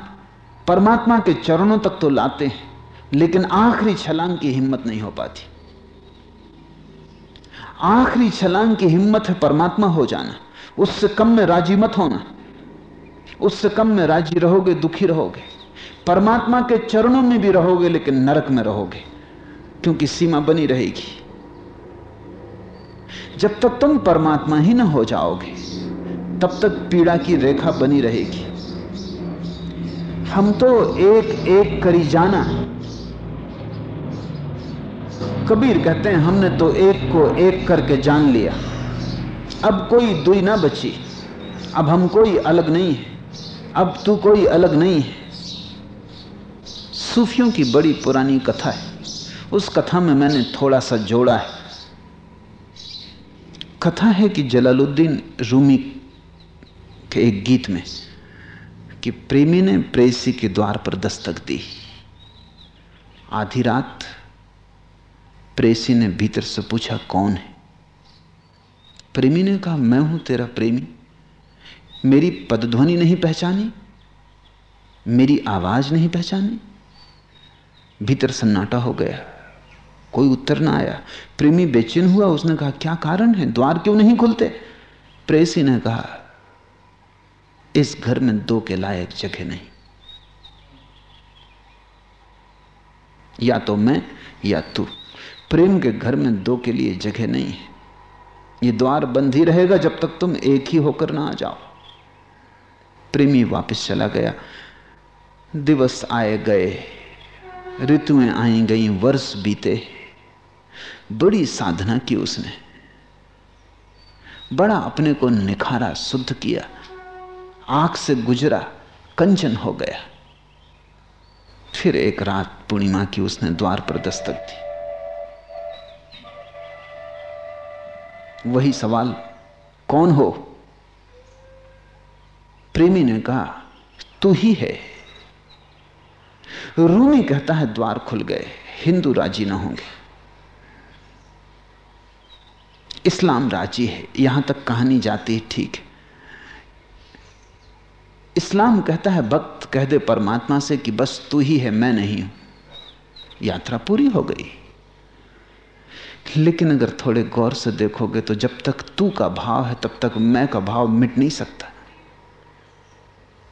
परमात्मा के चरणों तक तो लाते हैं, लेकिन आखिरी छलांग की हिम्मत नहीं हो पाती। आखिरी छलांग की हिम्मत है परमात्मा हो जाना, उससे कम में राज़ी मत होना। उससे कम में राज़ी रहोगे, दुखी रहोगे। परमात्मा के चरणों में भी रहोगे, लेकिन नरक में रहोगे, क्योंकि सीमा बनी रहेगी। जब तक तुम परमात्मा ही ना हो जाओगे, तब तक पीड़ा की रेखा बनी रहेगी। हम तो एक एक करी जाना। कबीर कहते हैं, हमने तो एक को एक करके जान लिया। अब कोई दुई ना बची। अब हम कोई अलग नहीं है। अब तू कोई अलग नहीं है। सूफियों की बड़ी पुरानी कथा है। उस कथा में मैंने थोड़ा सा जोड़ा है। कथा है कि जलालुद्दीन रूमी के एक गीत में कि प्रेमी ने प्रेसी के द्वार पर दस्तक दी। आधी रात प्रेसी ने भीतर से पूछा, कौन है? प्रेमी ने कहा, मैं हूँ तेरा प्रेमी। मेरी पदध्वनि नहीं पहचानी, मेरी आवाज़ नहीं पहचानी। भीतर सन्नाटा हो गया, कोई उत्तर ना आया। प्रेमी बेचैन हुआ, उसने कहा, क्या कारण है? द्वार क्यों नहीं खुलते? प्रेसी ने कहा, इस घर में दो के लायक जगह नहीं। या तो मैं, या तू। प्रेम के घर में दो के लिए जगह नहीं है। ये द्वार बंद ही रहेगा जब तक तुम एक ही होकर ना आ जाओ। प्रेमी वापस चला गया। दिवस आए गए, ऋतुएँ आई गई, वर्ष बीते। बड़ी साधना की उसने। बड़ा अपने को निखारा, शुद्ध किया। आँख से गुजरा, कंचन हो गया। फिर एक रात पूर्णिमा की उसने द्वार पर दस्तक दी। वही सवाल, कौन हो? प्रेमी ने कहा, तू ही है। रूमी कहता है, द्वार खुल गए, हिंदू राज़ी ना होंगे। इस्लाम राज़ी है, यहाँ तक कहानी जाती है, ठीक है। इस्लाम कहता है भक्त कह दे परमात्मा से कि बस तू ही है, मैं नहीं हूँ। यात्रा पूरी हो गई। लेकिन अगर थोड़े गौर से देखोगे तो जब तक तू का भाव है, तब तक मैं का भाव मिट नहीं सकता।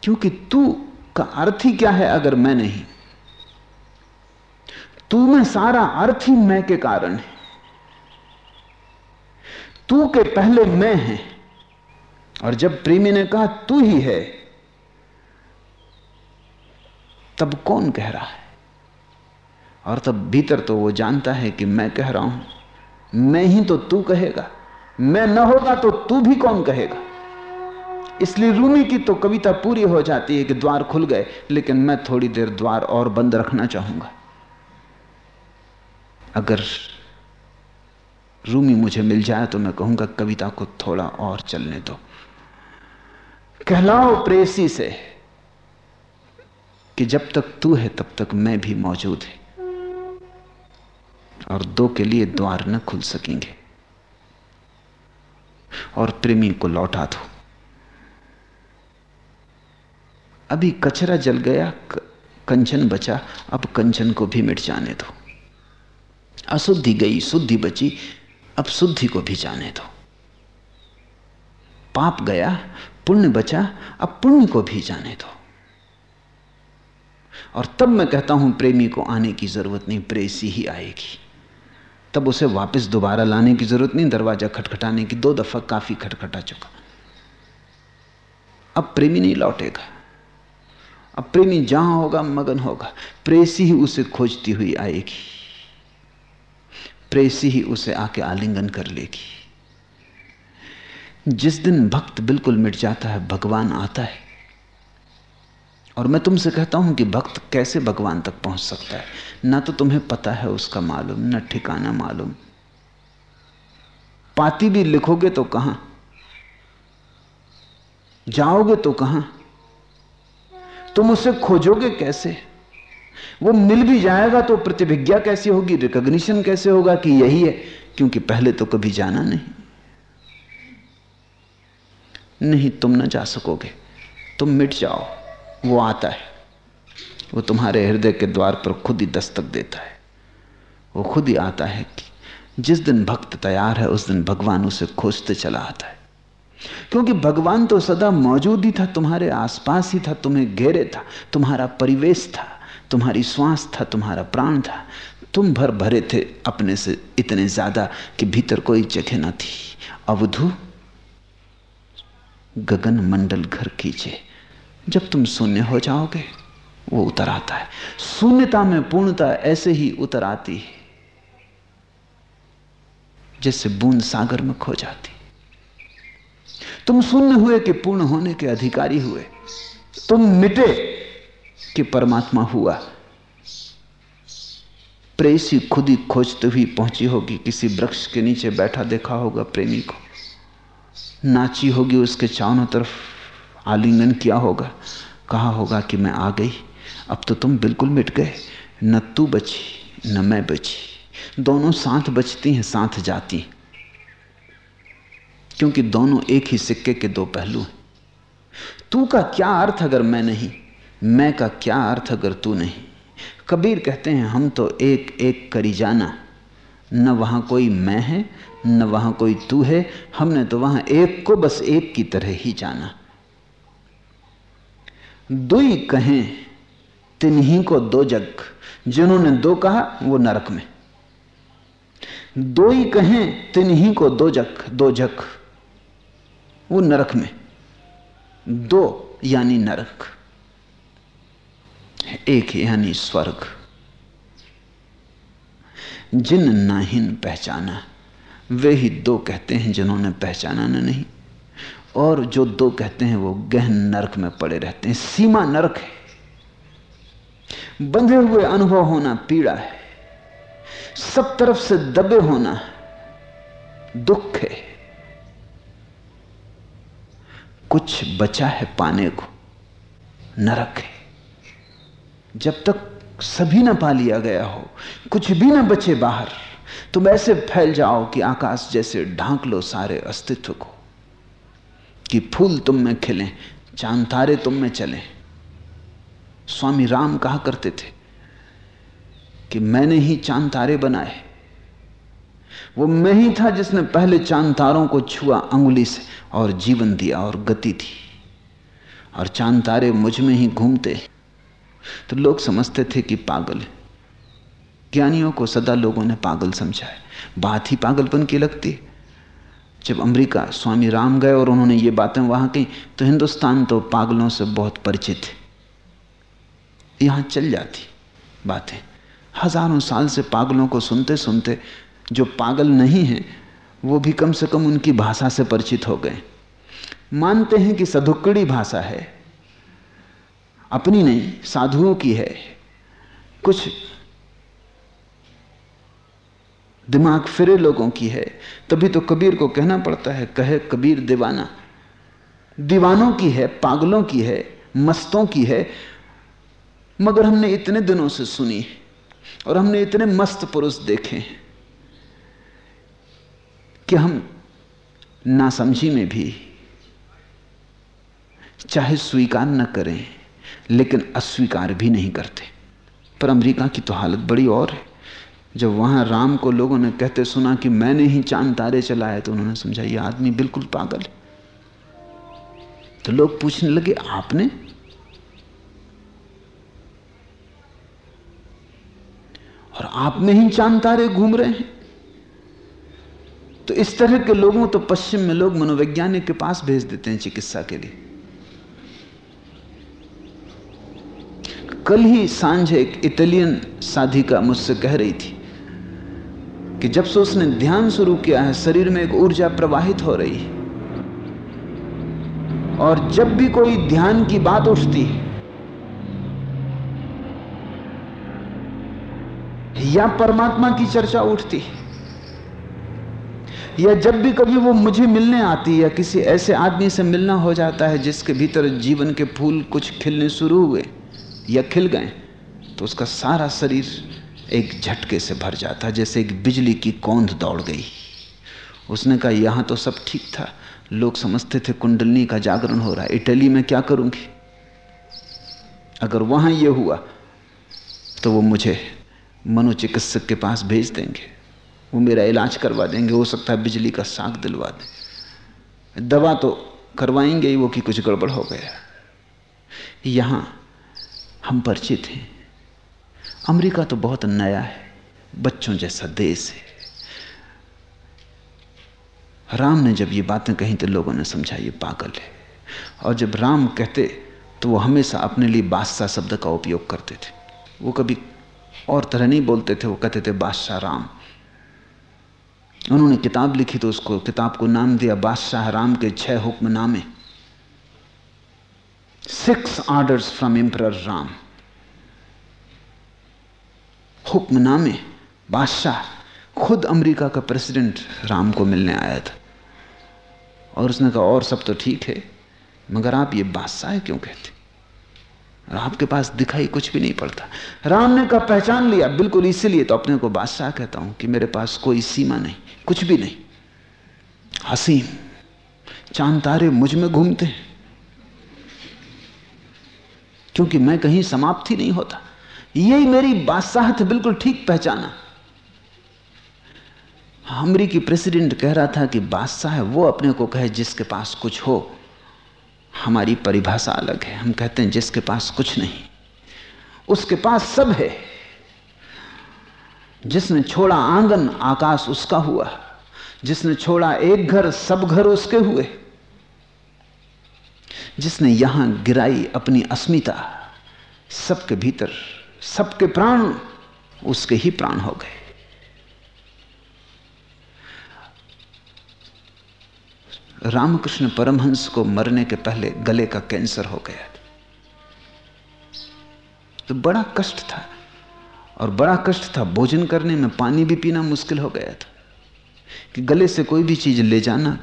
क्योंकि तू का अर्थ ही क्या है अगर मैं नहीं? तू में सारा अर्थ ही मैं के कारण है। तू के पहले मैं है। और जब प्रेमी ने कहा, तू ही है, तब कौन कह रहा है? और तब भीतर तो वो जानता है कि मैं कह रहा हूँ, मैं ही तो तू कहेगा, मैं न होगा तो तू भी कौन कहेगा? इसलिए रूमी की तो कविता पूरी हो जाती है कि द्वार खुल गए, लेकिन मैं थोड़ी देर द्वार और बंद रखना चाहूँगा। अगर रूमी मुझे मिल जाए तो मैं कहूँगा, कविता को थोड़ा और चलने दो। कहलाओ प्रेसी से कि जब तक तू है, तब तक मैं भी मौजूद है। और दो के लिए द्वार न खुल सकेंगे। और प्रेमी को लौटा दो। अभी कचरा जल गया कंचन बचा, अब कंचन को भी मिट जाने दो। अशुद्धि गई, शुद्धि बची, अब शुद्धि को भी जाने दो। पाप गया, पुण्य बचा, अब पुण्य को भी जाने दो। और तब मैं कहता हूँ, प्रेमी को आने की ज़रूरत नहीं, प्रेसी ही आएगी। तब उसे वापस दोबारा लाने की ज़रूरत नहीं, दरवाज़ा खटखटाने की, दो दफ़ा काफ़ी खटखटा चुका। अब प्रेमी नहीं लौटेगा। अब प्रेमी जहाँ होगा, मगन होगा। प्रेसी ही उसे खोजती हुई आएगी। प्रेसी ही उसे आके आलिंगन कर लेगी। जिस दिन भक्त बिल्कुल मिट जाता है, भगवान आता है। और मैं तुमसे कहता हूँ कि भक्त कैसे भगवान तक पहुँच सकता है? ना तो तुम्हें पता है उसका मालूम, ना ठिकाना मालूम। पाती भी लिखोगे तो कहाँ? जाओगे तो कहाँ? तुम उसे खोजोगे कैसे? वो मिल भी जाएगा तो प्रतिभिज्ञा कैसी होगी रिकॉग्निशन कैसे होगा कि यही है? क्योंकि पहले तो कभी जाना नहीं। नहीं, तुम ना जा सकोगे। तुम मिट जाओ। वो आता है। वो तुम्हारे हृदय के द्वार पर खुद ही दस्तक देता है। वो खुद ही आता है कि जिस दिन भक्त तैयार है, उस दिन भगवान उसे खोजते चला आता है। क्योंकि भगवान तो सदा मौजूद ही था, तुम्हारे आसपास ही था, तुम्हें घेरे था, तुम्हारा परिवेश था, तुम्हारी श्वास था, तुम्हारा प्राण था। तुम भर भरे थे अपने से इतने ज़्यादा कि भीतर कोई जगह न थी। अवधु, गगन मंडल घर खींचे जब तुम शून्य हो जाओगे, वो उतर आता है। शून्यता में पूर्णता ऐसे ही उतर आती है, जैसे बूंद सागर में खो जाती। तुम शून्य हुए कि पूर्ण होने के अधिकारी हुए। तुम मिटे कि परमात्मा हुआ। प्रेसी खुद ही खोजते हुई पहुँची होगी। किसी वृक्ष के नीचे बैठा देखा होगा प्रेमी को। नाची होगी उसके चारों तरफ़। आलिंगन किया होगा। कहा होगा कि मैं आ गई। अब तो तुम बिल्कुल मिट गए। न तू बची, न मैं बची। दोनों साथ बचती हैं, साथ जाती। क्योंकि दोनों एक ही सिक्के के दो पहलू हैं। तू का क्या अर्थ अगर मैं नहीं? मैं का क्या अर्थ अगर तू नहीं? कबीर कहते हैं, हम तो एक एक करी जाना। न वहाँ कोई मैं है, न वहाँ कोई तू है। हमने तो वहाँ एक को बस एक की तरह ही जाना। दुई कहें, तिन्ही को दो जग। जिन्होंने दो कहा, वो नरक में। दो ही कहें, तिन्ही को दो जग दो जग। वो नरक में। दो यानी नरक, एक यानी स्वर्ग। जिन नाहिन पहचाना, वे ही दो कहते हैं जिन्होंने पहचाना न नहीं। और जो दो कहते हैं, वो गहन नरक में पड़े रहते हैं। सीमा नरक है। बंधे हुए अनुभव होना पीड़ा है। सब तरफ़ से दबे होना दुख है। कुछ बचा है पाने को। नरक है। जब तक सभी ना पा लिया गया हो, कुछ भी ना बचे बाहर, तुम ऐसे फैल जाओ कि आकाश जैसे ढांक लो सारे अस्तित्व को, कि फूल तुम में खिले, चाँद तारे तुम में चले। स्वामी राम कहा करते थे कि मैंने ही चाँद तारे बनाए। वो मैं ही था जिसने पहले चाँद तारों को छुआ अंगुली से और जीवन दिया और गति थी और चाँद तारे मुझमें ही घूमते। तो लोग समझते थे कि पागल है। ज्ञानियों को सदा लोगों ने पागल समझा है। बात ही पागलपन की लगती है। जब अमेरिका स्वामी राम गए और उन्होंने ये बातें वहाँ कही तो हिंदुस्तान तो पागलों से बहुत परिचित है। यहाँ चल जाती बातें। हज़ारों साल से पागलों को सुनते सुनते जो पागल नहीं हैं, वो भी कम से कम उनकी भाषा से परिचित हो गए। मानते हैं कि सधुक्कड़ी भाषा है। अपनी नहीं, साधुओं की है। कुछ दिमाग फिरे लोगों की है। तभी तो कबीर को कहना पड़ता है, कहे कबीर दीवाना। दीवानों की है, पागलों की है, मस्तों की है, मगर हमने इतने दिनों से सुनी और हमने इतने मस्त पुरुष देखे कि हम नासमझी में भी चाहे स्वीकार न करें, लेकिन अस्वीकार भी नहीं करते। पर अमेरिका की तो हालत बड़ी और है। जब वहाँ राम को लोगों ने कहते सुना कि मैंने ही चाँद तारे चलाए तो उन्होंने समझा, ये आदमी बिल्कुल पागल है। तो लोग पूछने लगे, आपने? और आप में ही चाँद तारे घूम रहे हैं। तो इस तरह के लोगों तो पश्चिम में लोग मनोवैज्ञानिक के पास भेज देते हैं चिकित्सा के लिए। कल ही साँझ एक इटालियन साधिका मुझसे कह रही थी कि जब से उसने ध्यान शुरू किया है, शरीर में एक ऊर्जा प्रवाहित हो रही है। और जब भी कोई ध्यान की बात उठती है, या परमात्मा की चर्चा उठती है या जब भी कभी वो मुझे मिलने आती है या किसी ऐसे आदमी से मिलना हो जाता है जिसके भीतर जीवन के फूल कुछ खिलने शुरू हुए या खिल गए तो उसका सारा शरीर एक झटके से भर जाता जैसे एक बिजली की कौंध दौड़ गई। उसने कहा, यहाँ तो सब ठीक था। लोग समझते थे कुंडलनी का जागरण हो रहा है। इटली में क्या करूँगी? अगर वहाँ ये हुआ तो वो मुझे मनोचिकित्सक के पास भेज देंगे। वो मेरा इलाज करवा देंगे, हो सकता है बिजली का साग दिलवा दें। दवा तो करवाएँगे ही, वो कि कुछ गड़बड़ हो गया। यहाँ हम परिचित हैं। अमेरिका तो बहुत नया है, बच्चों जैसा देश है। राम ने जब ये बातें कही तो लोगों ने समझा ये पागल है। और जब राम कहते तो वो हमेशा अपने लिए बादशाह शब्द का उपयोग करते थे। वो कभी और तरह नहीं बोलते थे, वो कहते थे, बादशाह राम। उन्होंने किताब लिखी तो उसको, किताब को नाम दिया, बादशाह राम के छह हुक्मनामे। Six orders from emperor Ram हुक्मनामे, बादशाह खुद अमेरिका का प्रेसिडेंट राम को मिलने आया था। और उसने कहा, और सब तो ठीक है, मगर आप ये बादशाह क्यों कहते? आपके पास दिखाई कुछ भी नहीं पड़ता। राम ने कहा, पहचान लिया। बिल्कुल इसीलिए तो अपने को बादशाह कहता हूँ कि मेरे पास कोई सीमा नहीं, कुछ भी नहीं। हसीम चाँद तारे मुझमें घूमते हैं। क्योंकि मैं कहीं समाप्त ही नहीं होता। यही मेरी बादशाहत, बिल्कुल ठीक पहचाना। अमरीकी प्रेसिडेंट कह रहा था कि बादशाह है, वो अपने को कहे जिसके पास कुछ हो। हमारी परिभाषा अलग है। हम कहते हैं, जिसके पास कुछ नहीं, उसके पास सब है। जिसने छोड़ा आँगन, आकाश उसका हुआ। जिसने छोड़ा एक घर, सब घर उसके हुए। जिसने यहाँ गिराई अपनी अस्मिता, सबके भीतर सबके प्राण, उसके ही प्राण हो गए। रामकृष्ण परमहंस को मरने के पहले गले का कैंसर हो गया तो बड़ा कष्ट था और बड़ा कष्ट था। भोजन करने में पानी भी पीना मुश्किल हो गया था कि गले से कोई भी चीज़ ले जाना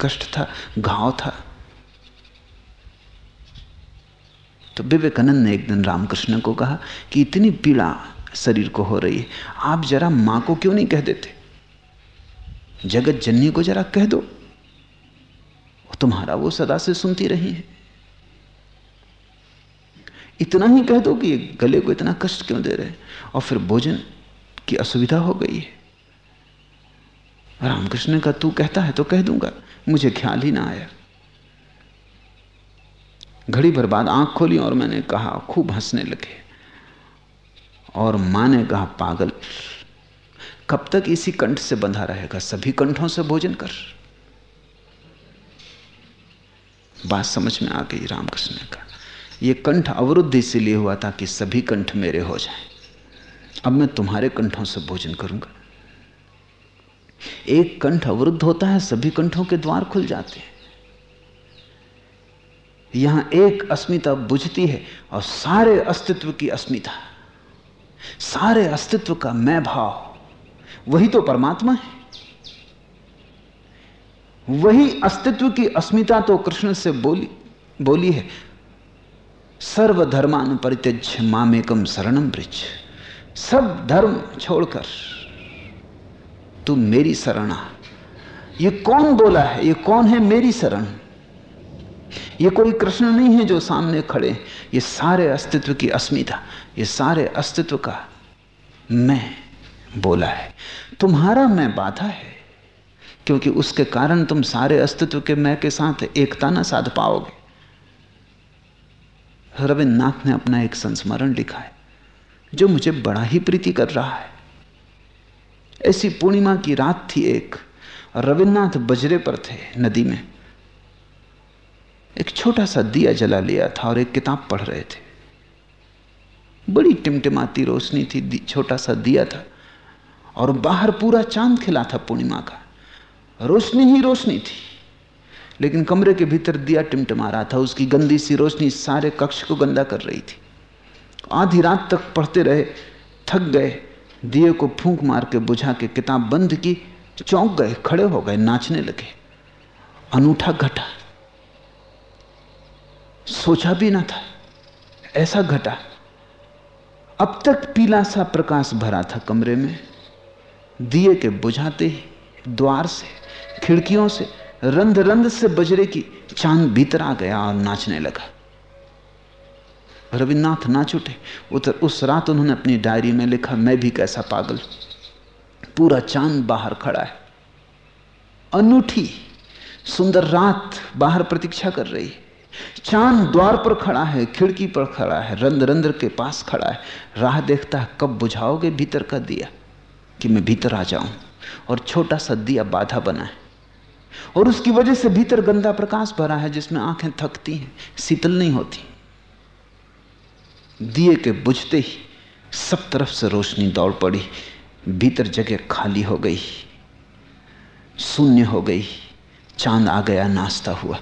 कष्ट था, घाव था। तो विवेकानंद ने एक दिन रामकृष्ण को कहा कि इतनी पीड़ा शरीर को हो रही है, आप जरा माँ को क्यों नहीं कह देते? जगत जननी को जरा कह दो। तुम्हारा वो सदा से सुनती रही है। इतना ही कह दो कि गले को इतना कष्ट क्यों दे रहे और फिर भोजन की असुविधा हो गई है। रामकृष्ण का तू कहता है तो कह दूँगा, मुझे ख्याल ही ना आया। घड़ी भर बाद आँख खोली और मैंने कहा, खूब हंसने लगे। और माँ ने कहा, पागल, कब तक इसी कंठ से बंधा रहेगा? सभी कंठों से भोजन कर। बात समझ में आ गई रामकृष्ण का ये कंठ अवरुद्ध इसीलिए हुआ था कि सभी कंठ मेरे हो जाएँ। अब मैं तुम्हारे कंठों से भोजन करूँगा। एक कंठ अवरुद्ध होता है, सभी कंठों के द्वार खुल जाते हैं। यहाँ एक अस्मिता बुझती है और सारे अस्तित्व की अस्मिता। सारे अस्तित्व का मैं भाव। वही तो परमात्मा है। वही अस्तित्व की अस्मिता तो कृष्ण से बोली बोली है। सर्वधर्मान परित्यज मामेकम शरणम ब्रिज। सब धर्म छोड़कर तू मेरी शरण। ये कौन बोला है? ये कौन है मेरी शरण? ये कोई कृष्ण नहीं है जो सामने खड़े ये सारे अस्तित्व की अस्मिता, ये सारे अस्तित्व का मैं बोला है। तुम्हारा मैं बाधा है। क्योंकि उसके कारण तुम सारे अस्तित्व के मैं के साथ एकता ना साध पाओगे। रविन्द्रनाथ ने अपना एक संस्मरण लिखा है जो मुझे बड़ा ही प्रीति कर रहा है। ऐसी पूर्णिमा की रात थी एक, रविन्द्रनाथ बजरे पर थे नदी में। एक छोटा सा दिया जला लिया था और एक किताब पढ़ रहे थे। बड़ी टिमटिमाती रोशनी थी छोटा सा दिया था और बाहर पूरा चाँद खिला था पूर्णिमा का। रोशनी ही रोशनी थी। लेकिन कमरे के भीतर दिया टिमटिमा रहा था, उसकी गंदी सी रोशनी सारे कक्ष को गंदा कर रही थी। आधी रात तक पढ़ते रहे, थक गए, दिए को फूंक मार के बुझा के किताब बंद की, चौंक गए, खड़े हो गए, नाचने लगे। अनूठा घटा। सोचा भी ना था, ऐसा घटा। अब तक पीला सा प्रकाश भरा था कमरे में। दिए के बुझाते ही, द्वार से खिड़कियों से रंध रंध से बजरे की चाँद भीतर आ गया और नाचने लगा। रविन्द्रनाथ नाच उठे उतर, उस रात उन्होंने अपनी डायरी में लिखा, मैं भी कैसा पागल पूरा चाँद बाहर खड़ा है। अनूठी, सुंदर रात बाहर प्रतीक्षा कर रही है। चाँद द्वार पर खड़ा है, खिड़की पर खड़ा है रंध रंध्र के पास खड़ा है। राह देखता है, कब बुझाओगे भीतर का दिया कि मैं भीतर आ जाऊँ और छोटा सा दिया बाधा बना है। और उसकी वजह से भीतर गंदा प्रकाश भरा है जिसमें आँखें थकती हैं, शीतल नहीं होती। दिए के बुझते ही सब तरफ़ से रोशनी दौड़ पड़ी, भीतर जगह खाली हो गई, शून्य हो गई, चाँद आ गया, नाश्ता हुआ।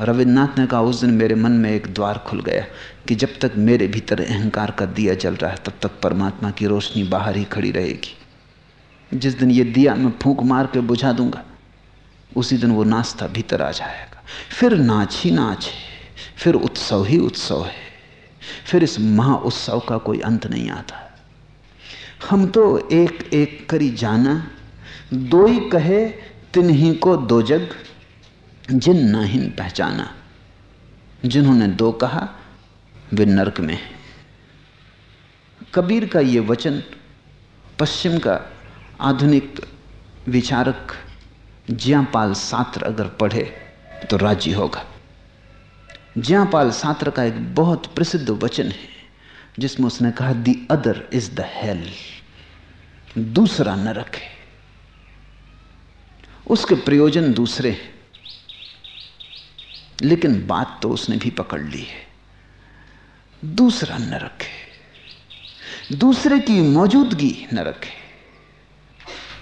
रविन्द्रनाथ ने कहा, उस दिन मेरे मन में एक द्वार खुल गया कि जब तक मेरे भीतर अहंकार का दिया जल रहा है, तब तक परमात्मा की रोशनी बाहर ही खड़ी रहेगी। जिस दिन ये दिया मैं फूंक मार के बुझा दूँगा उसी दिन वो नाश्ता भीतर आ जाएगा। फिर नाच ही नाच है फिर उत्सव ही उत्सव है। फिर इस महा उत्सव का कोई अंत नहीं आता। हम तो एक एक करी जाना, दो ही कहे तिन्हीं को दो जग, जिन नाहिन पहचाना। जिन्होंने दो कहा, वे नरक में कबीर का ये वचन, पश्चिम का आधुनिक विचारक ज्यापाल सात्र अगर पढ़े तो राज़ी होगा। ज्यापाल सात्र का एक बहुत प्रसिद्ध वचन है, जिसमें उसने कहा the other is the hell दूसरा नरक है। उसके प्रयोजन दूसरे हैं, लेकिन बात तो उसने भी पकड़ ली है। दूसरा नरक है, दूसरे की मौजूदगी नरक है।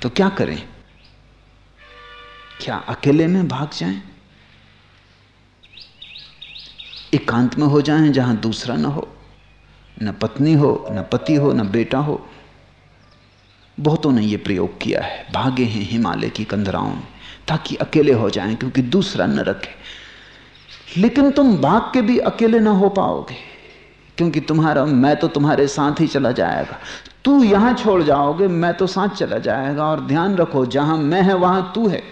तो क्या करें? क्या अकेले में भाग जाएँ? एकांत में हो जाएँ जहाँ दूसरा ना हो। न पत्नी हो, न पति हो, न बेटा हो। बहुतों ने यह प्रयोग किया है। भागे हैं हिमालय की कंधराओं में, ताकि अकेले हो जाएँ, क्योंकि दूसरा न रखे लेकिन तुम भाग के भी अकेले ना हो पाओगे, क्योंकि तुम्हारा मैं तो तुम्हारे साथ ही चला जाएगा। तू यहाँ छोड़ जाओगे, मैं तो साथ चला जाएगा, और ध्यान रखो, जहाँ मैं है, वहाँ तू है।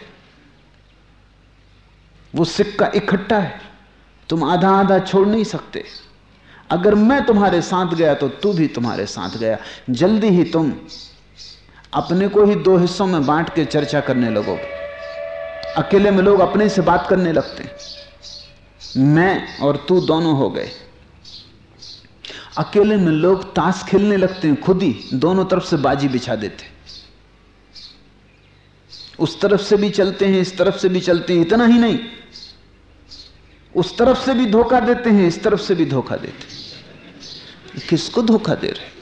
वो सिक्का इकट्ठा है। तुम आधा आधा छोड़ नहीं सकते। अगर मैं तुम्हारे साथ गया तो तू भी तुम्हारे साथ गया। जल्दी ही तुम अपने को ही दो हिस्सों में बांट के चर्चा करने लगोगे अकेले में लोग अपने से बात करने लगते मैं और तू दोनों हो गए। अकेले में लोग ताश खेलने लगते हैं, खुद ही दोनों तरफ़ से बाजी बिछा देते उस तरफ़ से भी चलते हैं, इस तरफ़ से भी चलते हैं, इतना ही नहीं। उस तरफ़ से भी धोखा देते हैं, इस तरफ़ से भी धोखा देते हैं। किसको धोखा दे रहे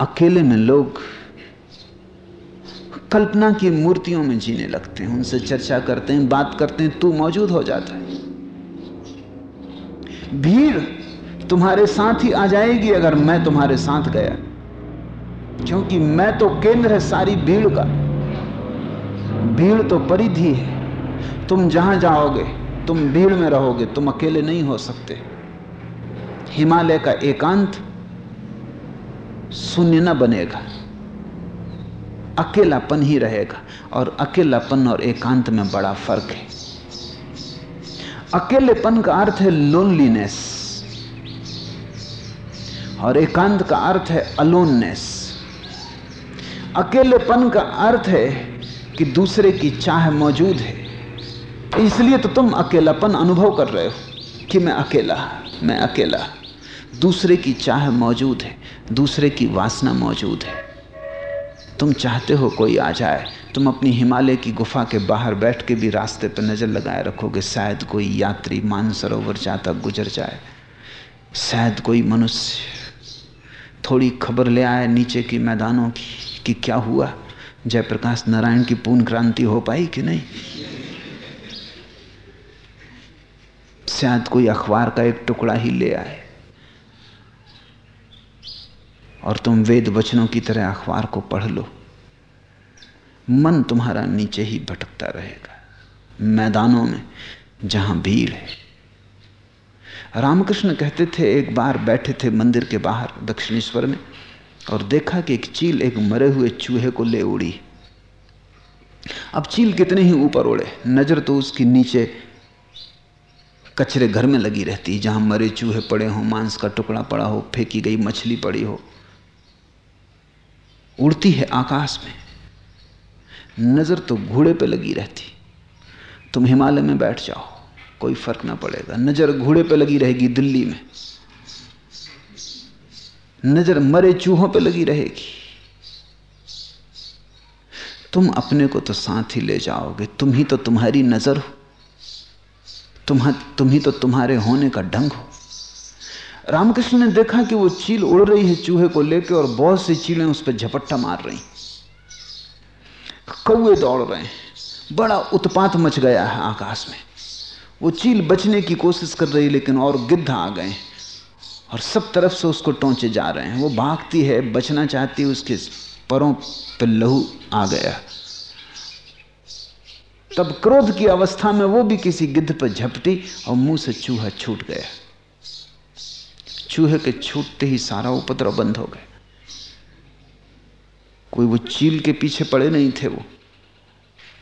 अकेले में लोग कल्पना की मूर्तियों में जीने लगते हैं, उनसे चर्चा करते हैं, बात करते हैं, तू मौजूद हो जाता है। भीड़ तुम्हारे साथ ही आ जाएगी अगर मैं तुम्हारे साथ गया। क्योंकि मैं तो केंद्र है सारी भीड़ का। भीड़ तो परिधि है। तुम जहाँ जाओगे, तुम भीड़ में रहोगे, तुम अकेले नहीं हो सकते। हिमालय का एकांत शून्य न बनेगा। अकेलापन ही रहेगा और अकेलापन और एकांत में बड़ा फ़र्क है। अकेलेपन का अर्थ है लोनलीनेस और एकांत का अर्थ है अलोननेस अकेलेपन का अर्थ है कि दूसरे की चाह मौजूद है। इसलिए तो तुम अकेलापन अनुभव कर रहे हो कि मैं अकेला मैं अकेला। दूसरे की चाह मौजूद है, दूसरे की वासना मौजूद है। तुम चाहते हो कोई आ जाए, तुम अपनी हिमालय की गुफा के बाहर बैठ के भी रास्ते पर नज़र लगाए रखोगे, शायद कोई यात्री मानसरोवर जाता गुजर जाए। शायद कोई मनुष्य थोड़ी खबर ले आए नीचे की मैदानों की कि क्या हुआ। जयप्रकाश नारायण की पूर्ण क्रांति हो पाई कि नहीं? शायद कोई अखबार का एक टुकड़ा ही ले आए। और तुम वेद वचनों की तरह अखबार को पढ़ लो। मन तुम्हारा नीचे ही भटकता रहेगा। मैदानों में जहाँ भीड़ है। रामकृष्ण कहते थे, एक बार बैठे थे मंदिर के बाहर दक्षिणेश्वर में। और देखा कि एक चील एक मरे हुए चूहे को ले उड़ी। अब चील कितने ही ऊपर उड़े, नज़र तो उसकी नीचे कचरे घर में लगी रहती, जहाँ मरे चूहे पड़े हो, मांस का टुकड़ा पड़ा हो, फेंकी गई मछली पड़ी हो। उड़ती है आकाश में। नज़र तो घोड़े पे लगी रहती। तुम हिमालय में बैठ जाओ, कोई फ़र्क ना पड़ेगा। नज़र घोड़े पे लगी रहेगी दिल्ली में। नज़र मरे चूहों पे लगी रहेगी। तुम अपने को तो साथ ही ले जाओगे। तुम ही तो तुम्हारी नज़र हो। तुम तुम ही तो तुम्हारे होने का ढंग हो। रामकृष्ण ने देखा कि वो चील उड़ रही है चूहे को लेकर और बहुत सी चीलें उस पर झपट्टा मार रही। कौए दौड़ रहे हैं। बड़ा उत्पात मच गया है आकाश में। वो चील बचने की कोशिश कर रही, लेकिन और गिद्ध आ गए और सब तरफ़ से उसको टोंचे जा रहे हैं। वो भागती है, बचना चाहती है उसके परों पर लहू आ गया। तब क्रोध की अवस्था में वो भी किसी गिद्ध पर झपटी और मुँह से चूहा छूट गया। चूहे के छूटते ही सारा उपद्रव बंद हो गया कोई वो चील के पीछे पड़े नहीं थे वो।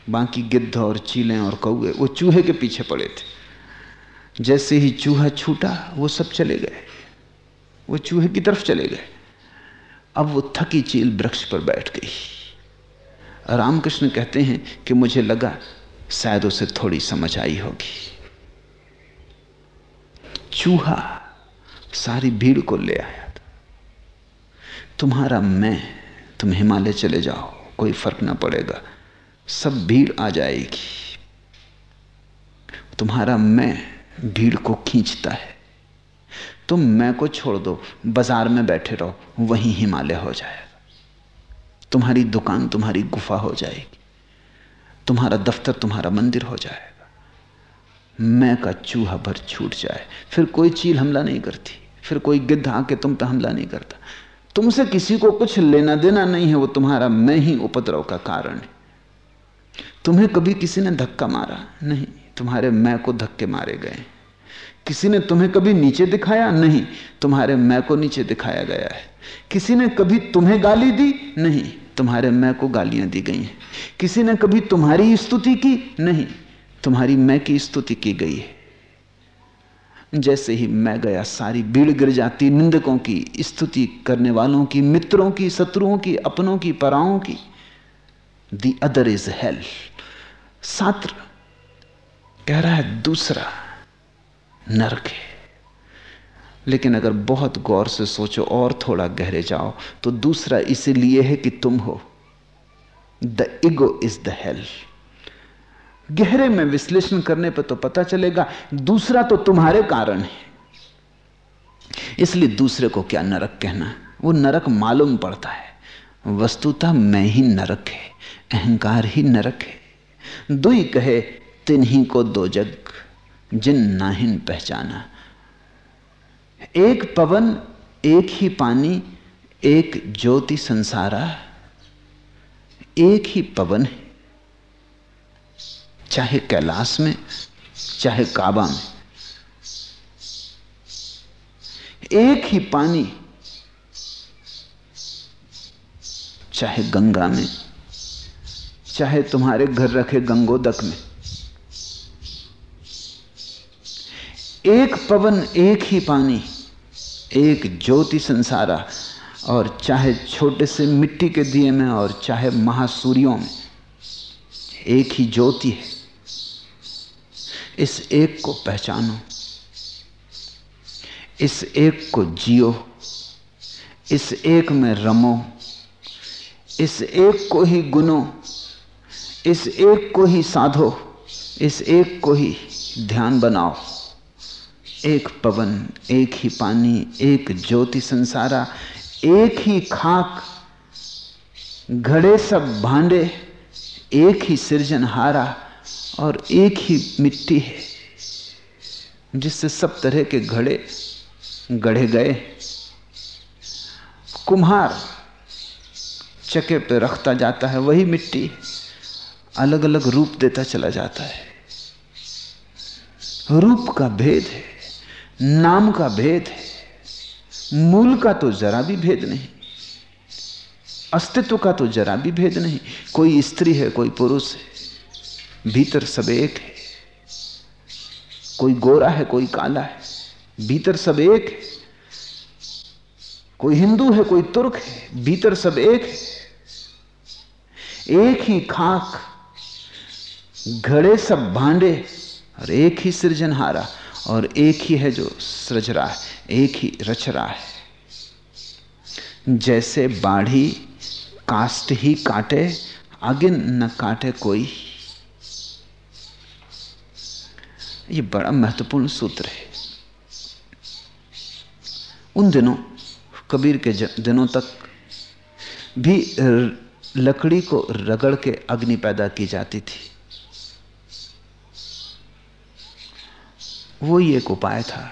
बाकी गिद्ध और चीलें और कौए वो चूहे के पीछे पड़े थे। जैसे ही चूहा छूटा, वो सब चले गए। वो चूहे की तरफ़ चले गए। अब वो थकी चील वृक्ष पर बैठ गई। रामकृष्ण कहते हैं कि मुझे लगा शायद उसे थोड़ी समझ आई होगी। चूहा सारी भीड़ को ले आया था। तुम्हारा मैं, तुम हिमालय चले जाओ, कोई फ़र्क ना पड़ेगा। सब भीड़ आ जाएगी। तुम्हारा मैं भीड़ को खींचता है। तुम मैं को छोड़ दो, बाज़ार में बैठे रहो, वहीं हिमालय हो जाएगा। तुम्हारी दुकान, तुम्हारी गुफा हो जाएगी। तुम्हारा दफ्तर, तुम्हारा मंदिर हो जाएगा। मैं का चूहा भर छूट जाए, फिर कोई चील हमला नहीं करती, फिर कोई गिद्ध आके तुम पे हमला नहीं करता। तुमसे किसी को कुछ लेना देना नहीं है, वो तुम्हारा मैं ही उपद्रव का कारण है। तुम्हें कभी किसी ने धक्का मारा? नहीं, तुम्हारे मैं को धक्के मारे गए। किसी ने तुम्हें कभी नीचे दिखाया नहीं, तुम्हारे मैं को नीचे दिखाया गया है। किसी ने कभी तुम्हें गाली दी नहीं, तुम्हारे मैं को गालियाँ दी गई हैं। किसी ने कभी तुम्हारी स्तुति की नहीं, तुम्हारी मैं की स्तुति की गई है। जैसे ही मैं गया, सारी भीड़ गिर जाती, निंदकों की स्तुति करने वालों की, मित्रों की, शत्रुओं की, अपनों की, पराओं की। The other is hell Sartre कह रहा है, दूसरा नरक है। लेकिन अगर बहुत गौर से सोचो और थोड़ा गहरे जाओ तो दूसरा इसीलिए है कि तुम हो। The ego is the hell गहरे में विश्लेषण करने पर तो पता चलेगा, दूसरा तो तुम्हारे कारण है। इसलिए दूसरे को क्या नरक कहना? वो नरक मालूम पड़ता है। वस्तुतः मैं ही नरक है, अहंकार ही नरक है। दुई कहे, तिन्ही को दो जग। जिन नाहिन पहचाना। एक पवन, एक ही पानी, एक ज्योति संसारा, एक ही पवन है। चाहे कैलाश में, चाहे काबा में। एक ही पानी, चाहे गंगा में, चाहे तुम्हारे घर रखे गंगोदक में। एक पवन, एक ही पानी, एक ज्योति संसारा। और चाहे छोटे से मिट्टी के दिए में और चाहे महासूर्यों में, एक ही ज्योति है। इस एक को पहचानो, इस एक को जियो, इस एक में रमो, इस एक को ही गुनो, इस एक को ही साधो, इस एक को ही ध्यान बनाओ। एक पवन, एक ही पानी, एक ज्योति संसारा, एक ही खाक, घड़े सब भांडे, एक ही सृजनहारा और एक ही मिट्टी है, जिससे सब तरह के घड़े गढ़े गए। कुम्हार चके पे रखता जाता है, वही मिट्टी अलग अलग रूप देता चला जाता है। रूप का भेद है। नाम का भेद है। मूल का तो जरा भी भेद नहीं। अस्तित्व का तो जरा भी भेद नहीं। कोई स्त्री है, कोई पुरुष है, भीतर सब एक है। कोई गोरा है, कोई काला है, भीतर सब एक है। कोई हिंदू है, कोई तुर्क है, भीतर सब एक है। एक ही खाक, घड़े सब भांडे, और एक ही सृजनहारा। और एक ही है जो सृज रहा है, एक ही रच रहा है। जैसे बाढ़ी कास्ट ही काटे, आगे न काटे कोई। ये बड़ा महत्वपूर्ण सूत्र है। उन दिनों, कबीर के दिनों तक भी लकड़ी को रगड़ के अग्नि पैदा की जाती थी। वो ही एक उपाय था।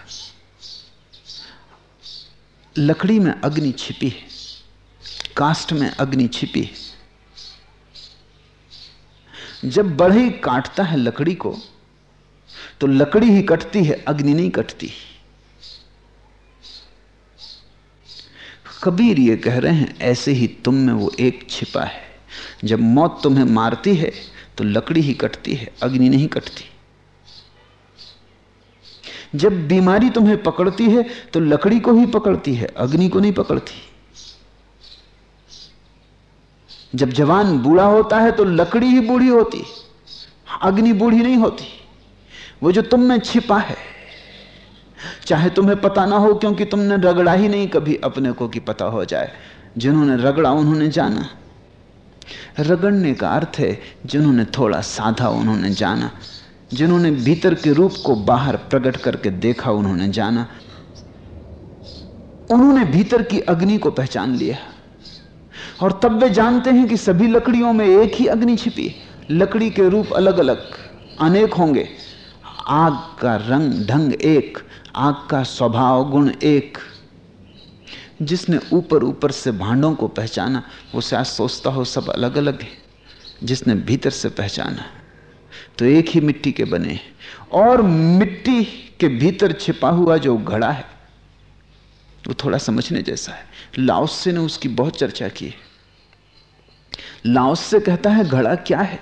लकड़ी में अग्नि छिपी है कास्ट में अग्नि छिपी है। जब बढ़ई काटता है लकड़ी को तो लकड़ी ही कटती है, अग्नि नहीं कटती। कबीर ये कह रहे हैं, ऐसे ही तुम में वो एक छिपा है। जब मौत तुम्हें मारती है तो लकड़ी ही कटती है, अग्नि नहीं कटती। जब बीमारी तुम्हें पकड़ती है तो लकड़ी को ही पकड़ती है, अग्नि को नहीं पकड़ती। जब जवान बूढ़ा होता है तो लकड़ी ही बूढ़ी होती अग्नि बूढ़ी नहीं होती। वो जो तुम में छिपा है, चाहे तुम्हें पता ना हो, क्योंकि तुमने रगड़ा ही नहीं कभी अपने को कि पता हो जाए, जिन्होंने रगड़ा उन्होंने जाना। रगड़ने का अर्थ है, जिन्होंने थोड़ा साधा उन्होंने जाना। जिन्होंने भीतर के रूप को बाहर प्रकट करके देखा, उन्होंने जाना। उन्होंने भीतर की अग्नि को पहचान लिया। और तब वे जानते हैं कि सभी लकड़ियों में एक ही अग्नि छिपी लकड़ी के रूप अलग अलग अनेक होंगे। आग का रंग ढंग एक, आग का स्वभाव गुण एक। जिसने ऊपर ऊपर से भांडों को पहचाना, वो शायद सोचता हो सब अलग अलग है। जिसने भीतर से पहचाना। तो एक ही मिट्टी के बने और मिट्टी के भीतर छिपा हुआ जो घड़ा है, वो थोड़ा समझने जैसा है। लाओसे ने उसकी बहुत चर्चा की है। लाओस कहता है, घड़ा क्या है?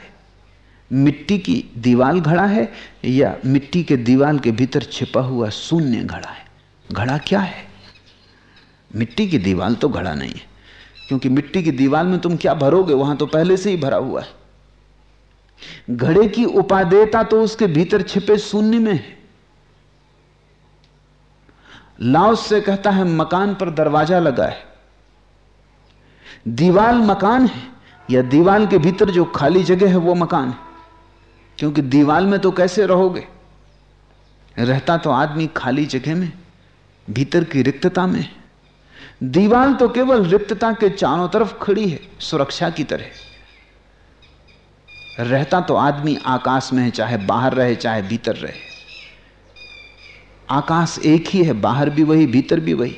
मिट्टी की दीवाल घड़ा है या मिट्टी के दीवाल के भीतर छिपा हुआ शून्य घड़ा है? घड़ा क्या है? मिट्टी की दीवाल तो घड़ा नहीं है, क्योंकि मिट्टी की दीवाल में तुम क्या भरोगे? वहाँ तो पहले से ही भरा हुआ है। घड़े की उपादेयता तो उसके भीतर छिपे शून्य में है। लाओस से कहता है, मकान पर दरवाज़ा लगा है। दीवाल मकान है, या दीवाल के भीतर जो खाली जगह है वो मकान है। क्योंकि दीवाल में तो कैसे रहोगे? रहता तो आदमी खाली जगह में, भीतर की रिक्तता में दीवाल तो केवल रिक्तता के चारों तरफ़ खड़ी है, सुरक्षा की तरह। रहता तो आदमी आकाश में है, चाहे बाहर रहे, चाहे भीतर रहे। आकाश एक ही है, बाहर भी वही, भीतर भी वही।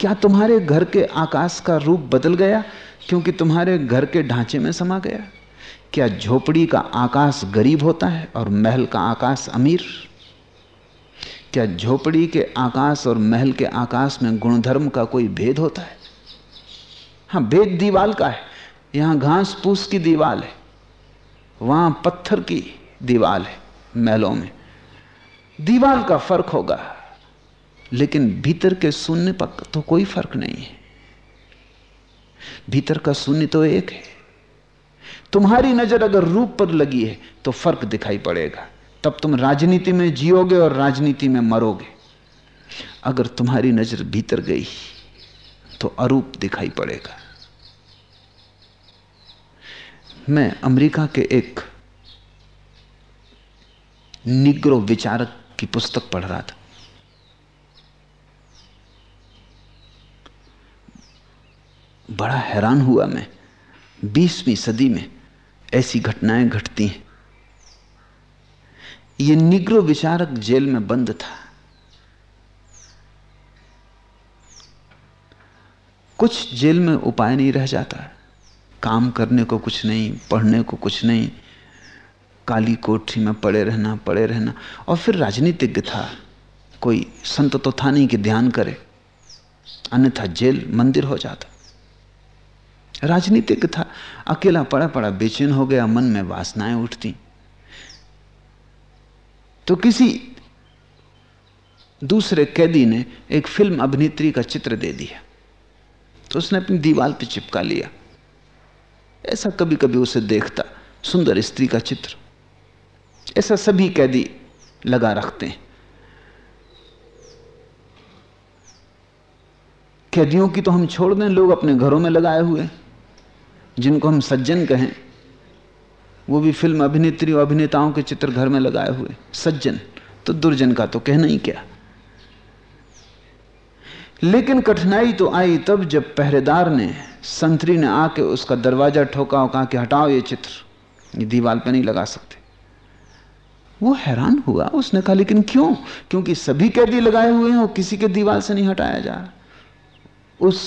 क्या तुम्हारे घर के आकाश का रूप बदल गया, क्योंकि तुम्हारे घर के ढांचे में समा गया? क्या झोपड़ी का आकाश गरीब होता है और महल का आकाश अमीर? क्या झोपड़ी के आकाश और महल के आकाश में गुणधर्म का कोई भेद होता है? हाँ भेद दीवाल का है। यहाँ घास फूस की दीवाल है। वहाँ पत्थर की दीवाल है, महलों में। दीवाल का फ़र्क होगा, लेकिन भीतर के शून्य पर तो कोई फ़र्क नहीं है। भीतर का शून्य तो एक है। तुम्हारी नज़र अगर रूप पर लगी है तो फ़र्क दिखाई पड़ेगा। तब तुम राजनीति में जियोगे और राजनीति में मरोगे। अगर तुम्हारी नज़र भीतर गई तो अरूप दिखाई पड़ेगा। मैं अमेरिका के एक निग्रो विचारक की पुस्तक पढ़ रहा था। बड़ा हैरान हुआ मैं। बीसवीं सदी में ऐसी घटनाएँ घटती हैं। ये निग्रो विचारक जेल में बंद था। कुछ जेल में उपाय नहीं रह जाता। काम करने को कुछ नहीं, पढ़ने को कुछ नहीं, काली कोठरी में पड़े रहना पड़े रहना। और फिर राजनीतिज्ञ था, कोई संत तो था नहीं कि ध्यान करे। अन्यथा जेल, मंदिर हो जाता। राजनीतिक था, अकेला पड़ा पड़ा, बेचैन हो गया, मन में वासनाएँ उठती। तो किसी दूसरे कैदी ने एक फ़िल्म अभिनेत्री का चित्र दे दिया। तो उसने अपनी दीवार पे चिपका लिया। ऐसा कभी कभी उसे देखता, सुंदर स्त्री का चित्र। ऐसा सभी कैदी लगा रखते हैं। कैदियों की तो हम छोड़ दें, लोग अपने घरों में लगाए हुए जिनको हम सज्जन कहें, वो भी फ़िल्म अभिनेत्री और अभिनेताओं के चित्र घर में लगाए हुए सज्जन तो दुर्जन का तो कहना ही क्या? लेकिन कठिनाई तो आई तब जब पहरेदार ने, संतरी ने आके उसका दरवाज़ा ठोका और कहा कि हटाओ ये चित्र, ये दीवार पे नहीं लगा सकते। वो हैरान हुआ, उसने कहा, लेकिन क्यों? क्योंकि सभी कैदी लगाए हुए हैं और किसी के दीवार से नहीं हटाया जा रहा। उस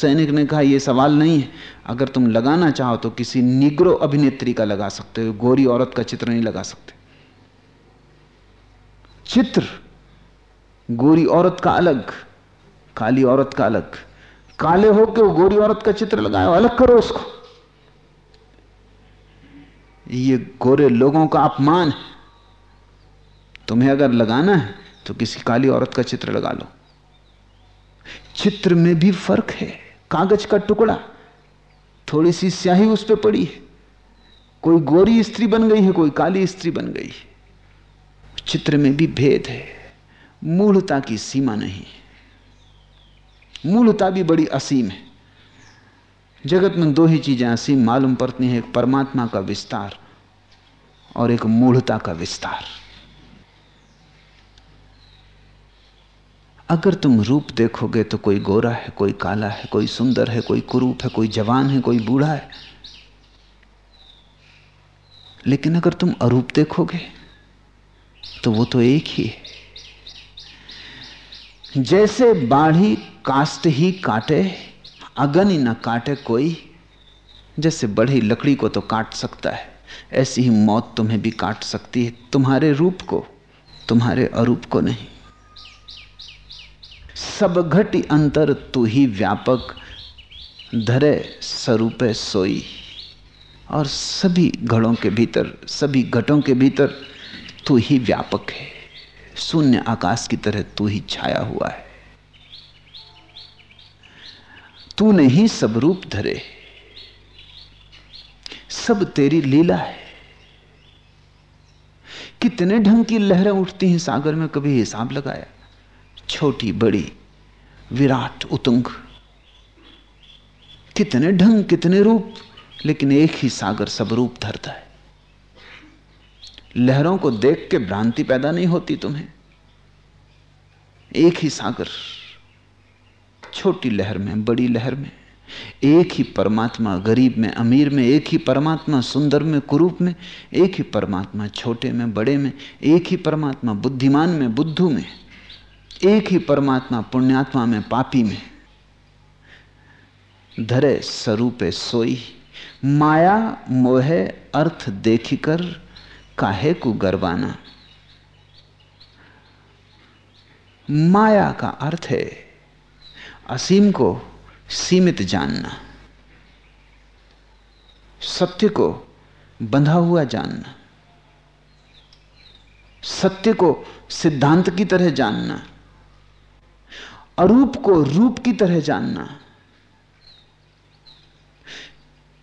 सैनिक ने कहा यह सवाल नहीं है। अगर तुम लगाना चाहो तो किसी निग्रो अभिनेत्री का लगा सकते हो, गोरी औरत का चित्र नहीं लगा सकते। चित्र, गोरी औरत का अलग काली औरत का अलग। काले होकर वो गोरी औरत का चित्र लगाओ अलग करो उसको। ये गोरे लोगों का अपमान है। तुम्हें अगर लगाना है तो किसी काली औरत का चित्र लगा लो। चित्र में भी फ़र्क है। कागज़ का टुकड़ा थोड़ी सी स्याही उस पर पड़ी है। कोई गोरी स्त्री बन गई है, कोई काली स्त्री बन गई है। चित्र में भी भेद है। मूलता की सीमा नहीं मूलता भी बड़ी असीम है। जगत में दो ही चीज़ें असीम मालूम पड़ती हैं, एक परमात्मा का विस्तार और एक मूढ़ता का विस्तार। अगर तुम रूप देखोगे तो कोई गोरा है, कोई काला है, कोई सुंदर है, कोई कुरूप है, कोई जवान है, कोई बूढ़ा है। लेकिन अगर तुम अरूप देखोगे तो वो तो एक ही है। जैसे बाढ़ी कास्ट ही काटे, अगन ही ना काटे कोई। जैसे बड़ी लकड़ी को तो काट सकता है, ऐसी ही मौत तुम्हें भी काट सकती है, तुम्हारे रूप को, तुम्हारे अरूप को नहीं। सब घटी अंतर तू ही व्यापक, धरे स्वरूपे सोई। और सभी घड़ों के भीतर, सभी घटों के भीतर तू ही व्यापक है, शून्य आकाश की तरह तू ही छाया हुआ है। तूने ही सब रूप धरे। सब तेरी लीला है। कितने ढंग की लहरें उठती हैं सागर में, कभी हिसाब लगाया। छोटी, बड़ी, विराट, उतुंग। कितने ढंग, कितने रूप, लेकिन एक ही सागर सब रूप धरता है। लहरों को देख के भ्रांति पैदा नहीं होती तुम्हें। एक ही सागर छोटी लहर में, बड़ी लहर में, एक ही परमात्मा गरीब में, अमीर में, एक ही परमात्मा सुंदर में, कुरूप में, एक ही परमात्मा छोटे में, बड़े में, एक ही परमात्मा बुद्धिमान में, बुद्धू में, एक ही परमात्मा पुण्यात्मा में, पापी में। धरे स्वरूपे सोई, माया मोहे अर्थ देखिकर काहे को गरबाना माया का अर्थ है असीम को सीमित जानना, सत्य को बंधा हुआ जानना, सत्य को सिद्धांत की तरह जानना, अरूप को रूप की तरह जानना,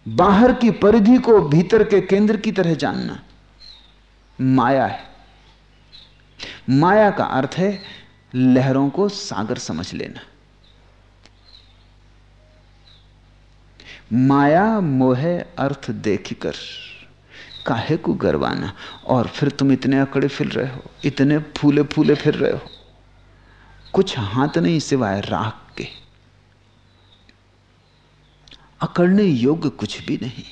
बाहर की परिधि को भीतर के केंद्र की तरह जानना, माया है। माया का अर्थ है लहरों को सागर समझ लेना। माया, मोहे, अर्थ देखकर काहे को गरवाना? और फिर तुम इतने अकड़े फिर रहे हो, इतने फूले फूले फिर रहे हो। कुछ हाथ नहीं सिवाय राख के। अकड़ने योग्य कुछ भी नहीं।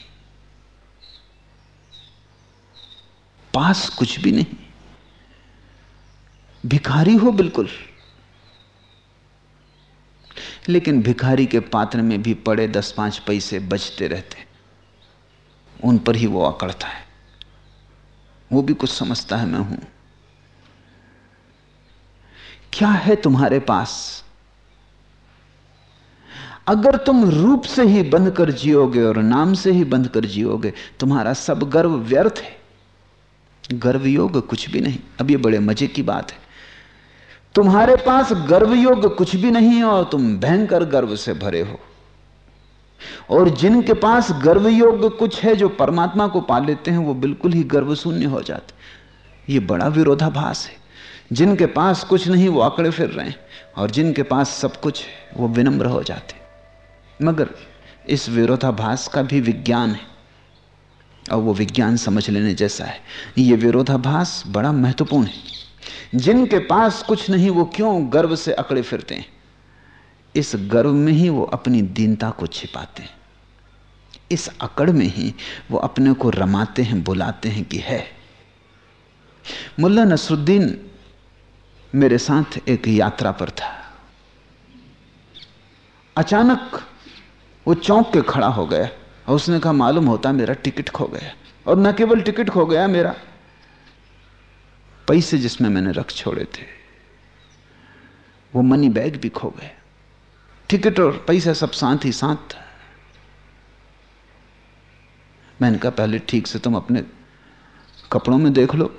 पास कुछ भी नहीं। भिखारी हो बिल्कुल। लेकिन भिखारी के पात्र में भी पड़े दस पाँच पैसे बचते रहते उन पर ही वो अकड़ता है। वो भी कुछ समझता है मैं हूँ। क्या है तुम्हारे पास? अगर तुम रूप से ही बंध कर जियोगे और नाम से ही बंध कर जियोगे, तुम्हारा सब गर्व व्यर्थ है। गर्व योग कुछ भी नहीं। अब ये बड़े मज़े की बात है। तुम्हारे पास गर्व योग कुछ भी नहीं है और तुम भयंकर गर्व से भरे हो। और जिनके पास गर्व योग कुछ है जो परमात्मा को पा लेते हैं, वो बिल्कुल ही गर्व शून्य हो जाते ये बड़ा विरोधाभास है। जिनके पास कुछ नहीं, वो आंकड़े फिर रहे हैं। और जिनके पास सब कुछ है, वो विनम्र हो जाते मगर इस विरोधाभास का भी विज्ञान है। और वो विज्ञान समझ लेने जैसा है। ये विरोधाभास बड़ा महत्वपूर्ण है। जिनके पास कुछ नहीं, वो क्यों गर्व से अकड़े फिरते हैं? इस गर्व में ही वो अपनी दीनता को छिपाते हैं। इस अकड़ में ही वो अपने को रमाते हैं, बुलाते हैं कि है। मुल्ला नसरुद्दीन मेरे साथ एक यात्रा पर था। अचानक वो चौंक के खड़ा हो गया और उसने कहा, मालूम होता मेरा टिकट खो गया। और न केवल टिकट खो गया, मेरा पैसे जिसमें मैंने रख छोड़े थे, वो मनी बैग भी खो गए। टिकट और पैसा सब साथ ही साथ था। मैंने कहा, पहले ठीक से तुम अपने कपड़ों में देख लो।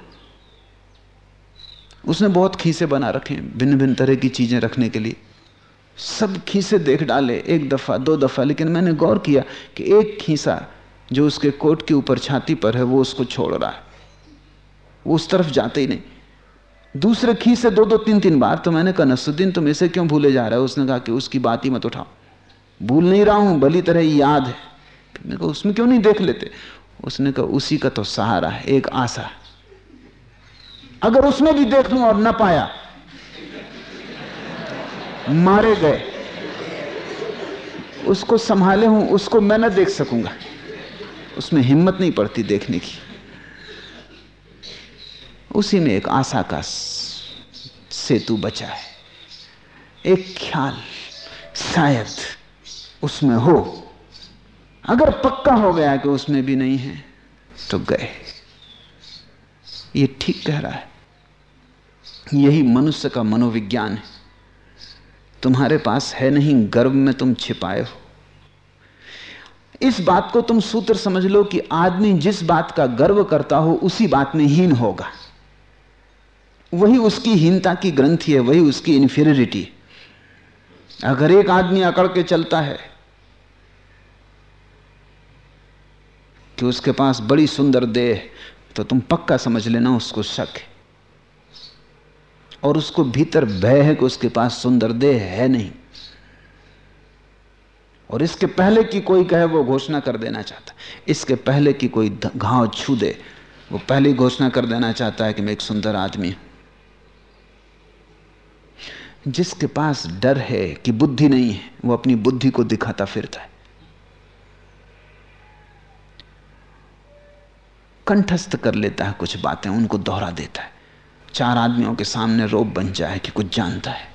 उसने बहुत खीसे बना रखे भिन्न भिन्न तरह की चीज़ें रखने के लिए। सब खीसे देख डाले, एक दफ़ा, दो दफ़ा, लेकिन मैंने गौर किया कि एक खीसा जो उसके कोट के ऊपर छाती पर है, वो उसको छोड़ रहा है। वो उस तरफ़ जाते ही नहीं। दूसरे खीसे दो दो तीन तीन बार तो मैंने कहा नसुद्दीन तुम इसे क्यों भूले जा रहे हो? उसने कहा कि उसकी बात ही मत उठाओ। भूल नहीं रहा हूँ, भली तरह याद है। मैंने कहा, उसमें क्यों नहीं देख लेते? उसने कहा, उसी का तो सहारा है, एक आशा। अगर उसमें भी देख लूँ और न पाया, मारे गए। उसको संभाले हूँ, उसको मैं न देख सकूँगा। उसमें हिम्मत नहीं पड़ती देखने की। उसी में एक आशा का सेतु बचा है। एक ख्याल शायद उसमें हो। अगर पक्का हो गया कि उसमें भी नहीं है तो गए। ये ठीक कह रहा है। यही मनुष्य का मनोविज्ञान है। तुम्हारे पास है नहीं गर्व में तुम छिपाए हो। इस बात को तुम सूत्र समझ लो कि आदमी जिस बात का गर्व करता हो, उसी बात में हीन होगा। वही उसकी हीनता की ग्रंथि है, वही उसकी इंफीरियरिटी अगर एक आदमी अकड़ के चलता है, कि उसके पास बड़ी सुंदर देह तो तुम पक्का समझ लेना उसको शक है। और उसको भीतर भय है कि उसके पास सुंदर देह है नहीं। और इसके पहले कि कोई कहे, वो घोषणा कर देना चाहता है। इसके पहले कि कोई घाव छू दे, वो पहले घोषणा कर देना चाहता है कि मैं एक सुंदर आदमी हूँ। जिसके पास डर है कि बुद्धि नहीं है, वो अपनी बुद्धि को दिखाता फिरता है। कंठस्थ कर लेता है कुछ बातें, उनको दोहरा देता है। चार आदमियों के सामने रोब बन जाए कि कुछ जानता है।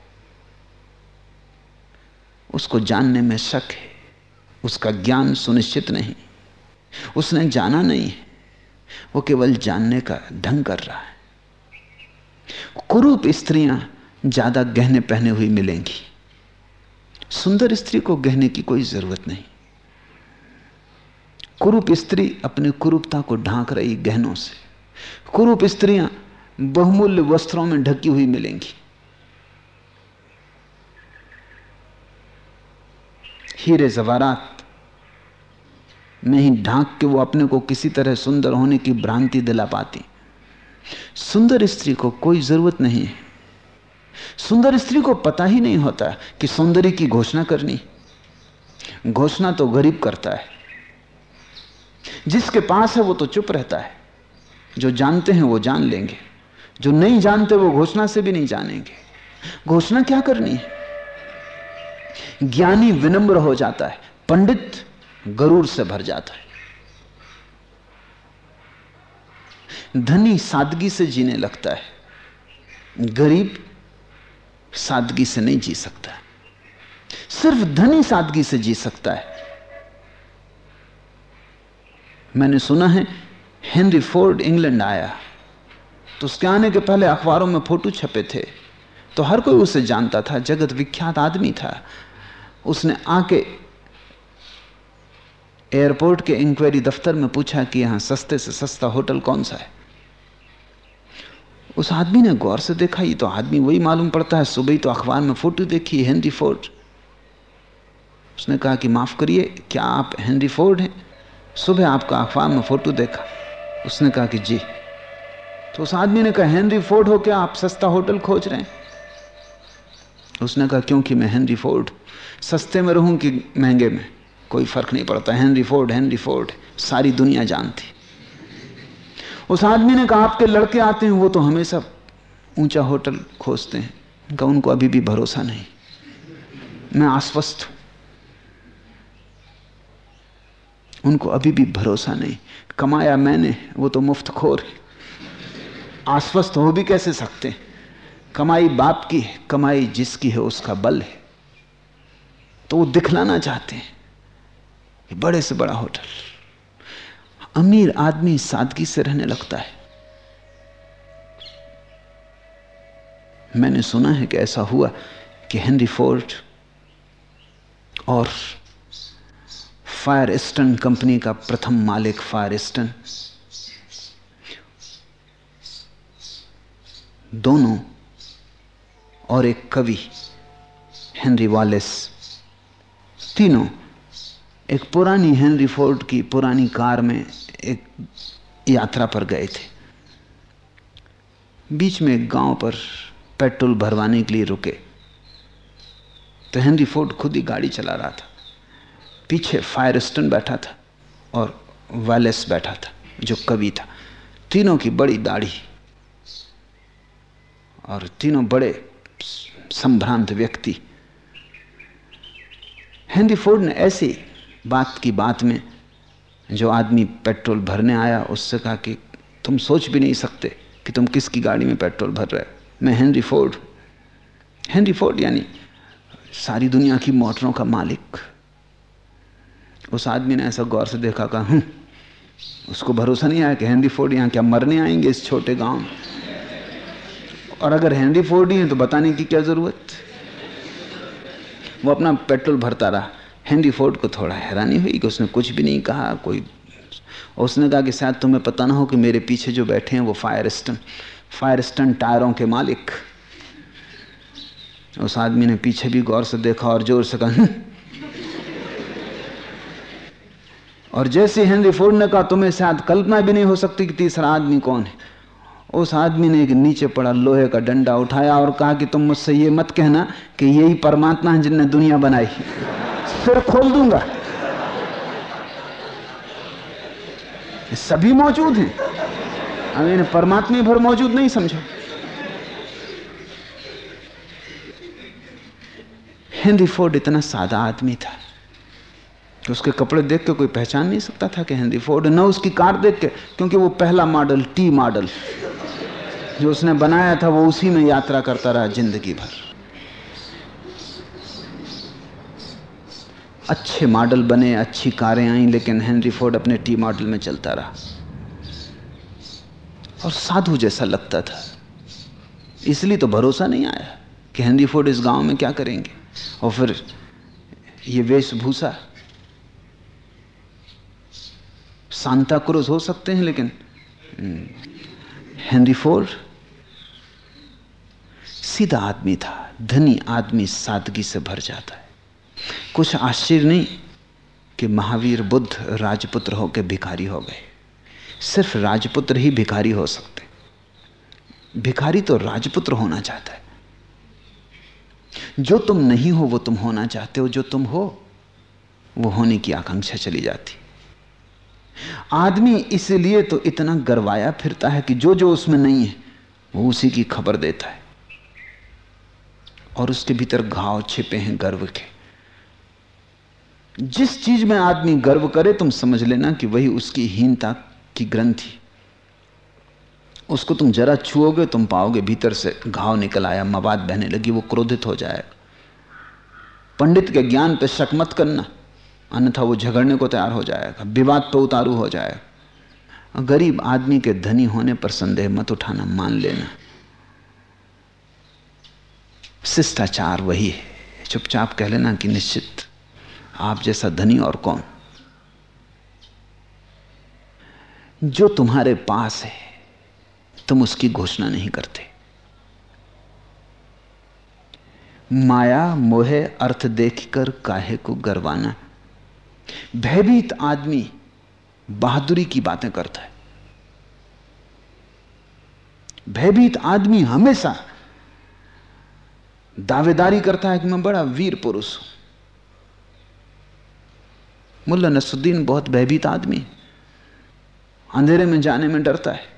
उसको जानने में शक है, उसका ज्ञान सुनिश्चित नहीं, उसने जाना नहीं है, वो केवल जानने का ढंग कर रहा है। कुरूप स्त्रियाँ ज़्यादा गहने पहने हुई मिलेंगी। सुंदर स्त्री को गहने की कोई ज़रूरत नहीं। कुरूप स्त्री अपनी कुरूपता को ढांक रही गहनों से। कुरूप स्त्रियाँ बहुमूल्य वस्त्रों में ढकी हुई मिलेंगी। हीरे जवारात में ही ढांक के वो अपने को किसी तरह सुंदर होने की भ्रांति दिला पाती। सुंदर स्त्री को कोई ज़रूरत नहीं है। सुंदर स्त्री को पता ही नहीं होता कि सौंदर्य की घोषणा करनी। घोषणा तो गरीब करता है। जिसके पास है वो तो चुप रहता है। जो जानते हैं वो जान लेंगे। जो नहीं जानते वो घोषणा से भी नहीं जानेंगे। घोषणा क्या करनी है? ज्ञानी विनम्र हो जाता है। पंडित गरूर से भर जाता है। धनी सादगी से जीने लगता है। गरीब सादगी से नहीं जी सकता सिर्फ़ धनी सादगी से जी सकता है। मैंने सुना है, हेनरी फोर्ड इंग्लैंड आया। तो उसके आने के पहले अखबारों में फ़ोटो छपे थे। तो हर कोई उसे जानता था, जगत विख्यात आदमी था। उसने आके एयरपोर्ट के इंक्वायरी दफ्तर में पूछा कि यहाँ सस्ते से सस्ता होटल कौन सा है? उस आदमी ने गौर से देखा, ये तो आदमी वही मालूम पड़ता है। सुबह ही तो अखबार में फ़ोटो देखी, हेनरी फोर्ड। उसने कहा कि माफ़ करिए, क्या आप हेनरी फोर्ड हैं? सुबह आपका अखबार में फ़ोटो देखा। उसने कहा कि जी। तो उस आदमी ने कहा, हेनरी फोर्ड हो, क्या आप सस्ता होटल खोज रहे हैं? उसने कहा, क्योंकि मैं हेनरी फोर्ड, सस्ते में रहूँ कि महँगे में? कोई फ़र्क नहीं पड़ता। हेनरी फोर्ड हेनरी फोर्ड, सारी दुनिया जानती। उस आदमी ने कहा, आपके लड़के आते हैं, वो तो हमेशा ऊँचा होटल खोजते हैं। उनका, उनको अभी भी भरोसा नहीं। मैं आश्वस्त हूँ। उनको अभी भी भरोसा नहीं। कमाया मैंने, वो तो मुफ़्त खोर है। आश्वस्त हो भी कैसे सकते कमाई बाप की है, कमाई जिसकी है, उसका बल है। तो वो दिखलाना चाहते हैं। बड़े से बड़ा होटल। अमीर आदमी सादगी से रहने लगता है। मैंने सुना है कि ऐसा हुआ कि हेनरी फोर्ड और फायर स्टन कंपनी का प्रथम मालिक फायर स्टन दोनों और एक कवि, हेनरी वालेस, तीनों एक पुरानी हेनरी फोर्ड की पुरानी कार में एक यात्रा पर गए थे। बीच में एक गाँव पर पेट्रोल भरवाने के लिए रुके। तो हेनरी फोर्ड खुद ही गाड़ी चला रहा था। पीछे फायर स्टन बैठा था और वालेस बैठा था, जो कवि था। तीनों की बड़ी दाढ़ी और तीनों बड़े संभ्रांत व्यक्ति। हेनरी फोर्ड ने ऐसी बात की बात में जो आदमी पेट्रोल भरने आया, उससे कहा कि तुम सोच भी नहीं सकते कि तुम किसकी गाड़ी में पेट्रोल भर रहे हो। मैं हेनरी फोर्ड। हेनरी फोर्ड यानी सारी दुनिया की मोटरों का मालिक। उस आदमी ने ऐसा गौर से देखा, कहा हूँ उसको भरोसा नहीं आया कि हेनरी फोर्ड यहाँ क्या मरने आएँगे इस छोटे गाँव में? और अगर हेनरी फोर्ड ही है तो बताने की क्या ज़रूरत? वो अपना पेट्रोल भरता रहा। हेनरी फोर्ड को थोड़ा हैरानी हुई कि उसने कुछ भी नहीं कहा, कोई उसने कहा कि शायद तुम्हें पता ना हो कि मेरे पीछे जो बैठे हैं वो फायर स्टन फायर स्टन टायरों के मालिक। उस आदमी ने पीछे भी गौर से देखा और ज़ोर से कहा, और जैसे हेनरी फोर्ड ने कहा, तुम्हें शायद कल्पना भी नहीं हो सकती कि तीसरा आदमी कौन है। उस आदमी ने एक नीचे पड़ा लोहे का डंडा उठाया और कहा कि तुम मुझसे ये मत कहना कि यही परमात्मा है जिनने दुनिया बनाई। फिर खोल दूँगा। सभी मौजूद हैं। अब इन्हें परमात्मा भर मौजूद नहीं समझो। हेनरी फोर्ड इतना सादा आदमी था कि उसके कपड़े देख के कोई पहचान नहीं सकता था कि हेनरी फोर्ड न उसकी कार देख के, क्योंकि वो पहला मॉडल टी मॉडल जो उसने बनाया था, वो उसी में यात्रा करता रहा ज़िंदगी भर। अच्छे मॉडल बने, अच्छी कारें आई, लेकिन हेनरी फोर्ड अपने टी मॉडल में चलता रहा। और साधु जैसा लगता था। इसलिए तो भरोसा नहीं आया कि हेनरी फोर्ड इस गाँव में क्या करेंगे। और फिर ये वेशभूषा, सांता क्रूज हो सकते हैं, लेकिन हेनरी फोर्ड सीधा आदमी था, धनी आदमी सादगी से भर जाता है। कुछ आश्चर्य नहीं कि महावीर बुद्ध राजपुत्र होकर भिखारी हो गए। सिर्फ़ राजपुत्र ही भिखारी हो सकते। भिखारी तो राजपुत्र होना चाहता है। जो तुम नहीं हो, वो तुम होना चाहते हो, जो तुम हो, वो होने की आकांक्षा चली जाती। आदमी इसलिए तो इतना गरवाया फिरता है कि जो जो उसमें नहीं है, वो उसी की खबर देता है। और उसके भीतर घाव छिपे हैं गर्व के। जिस चीज़ में आदमी गर्व करे, तुम समझ लेना कि वही उसकी हीनता की ग्रंथि। उसको तुम जरा छुओगे, तुम पाओगे भीतर से घाव निकल आया, मवाद बहने लगी, वो क्रोधित हो जाएगा। पंडित के ज्ञान पे शक मत करना, अन्यथा वो झगड़ने को तैयार हो जाएगा, विवाद पे उतारू हो जाएगा। गरीब आदमी के धनी होने पर संदेह मत उठाना, मान लेना। शिष्टाचार वही है। चुपचाप कह लेना कि निश्चित, आप जैसा धनी और कौन? जो तुम्हारे पास है, तुम उसकी घोषणा नहीं करते। माया, मोहे, अर्थ देखकर काहे को गरवाना? भयभीत आदमी बहादुरी की बातें करता है। भयभीत आदमी हमेशा दावेदारी करता है कि मैं बड़ा वीर पुरुष हूँ। मुल्ला नसुद्दीन बहुत भयभीत आदमी अंधेरे में जाने में डरता है।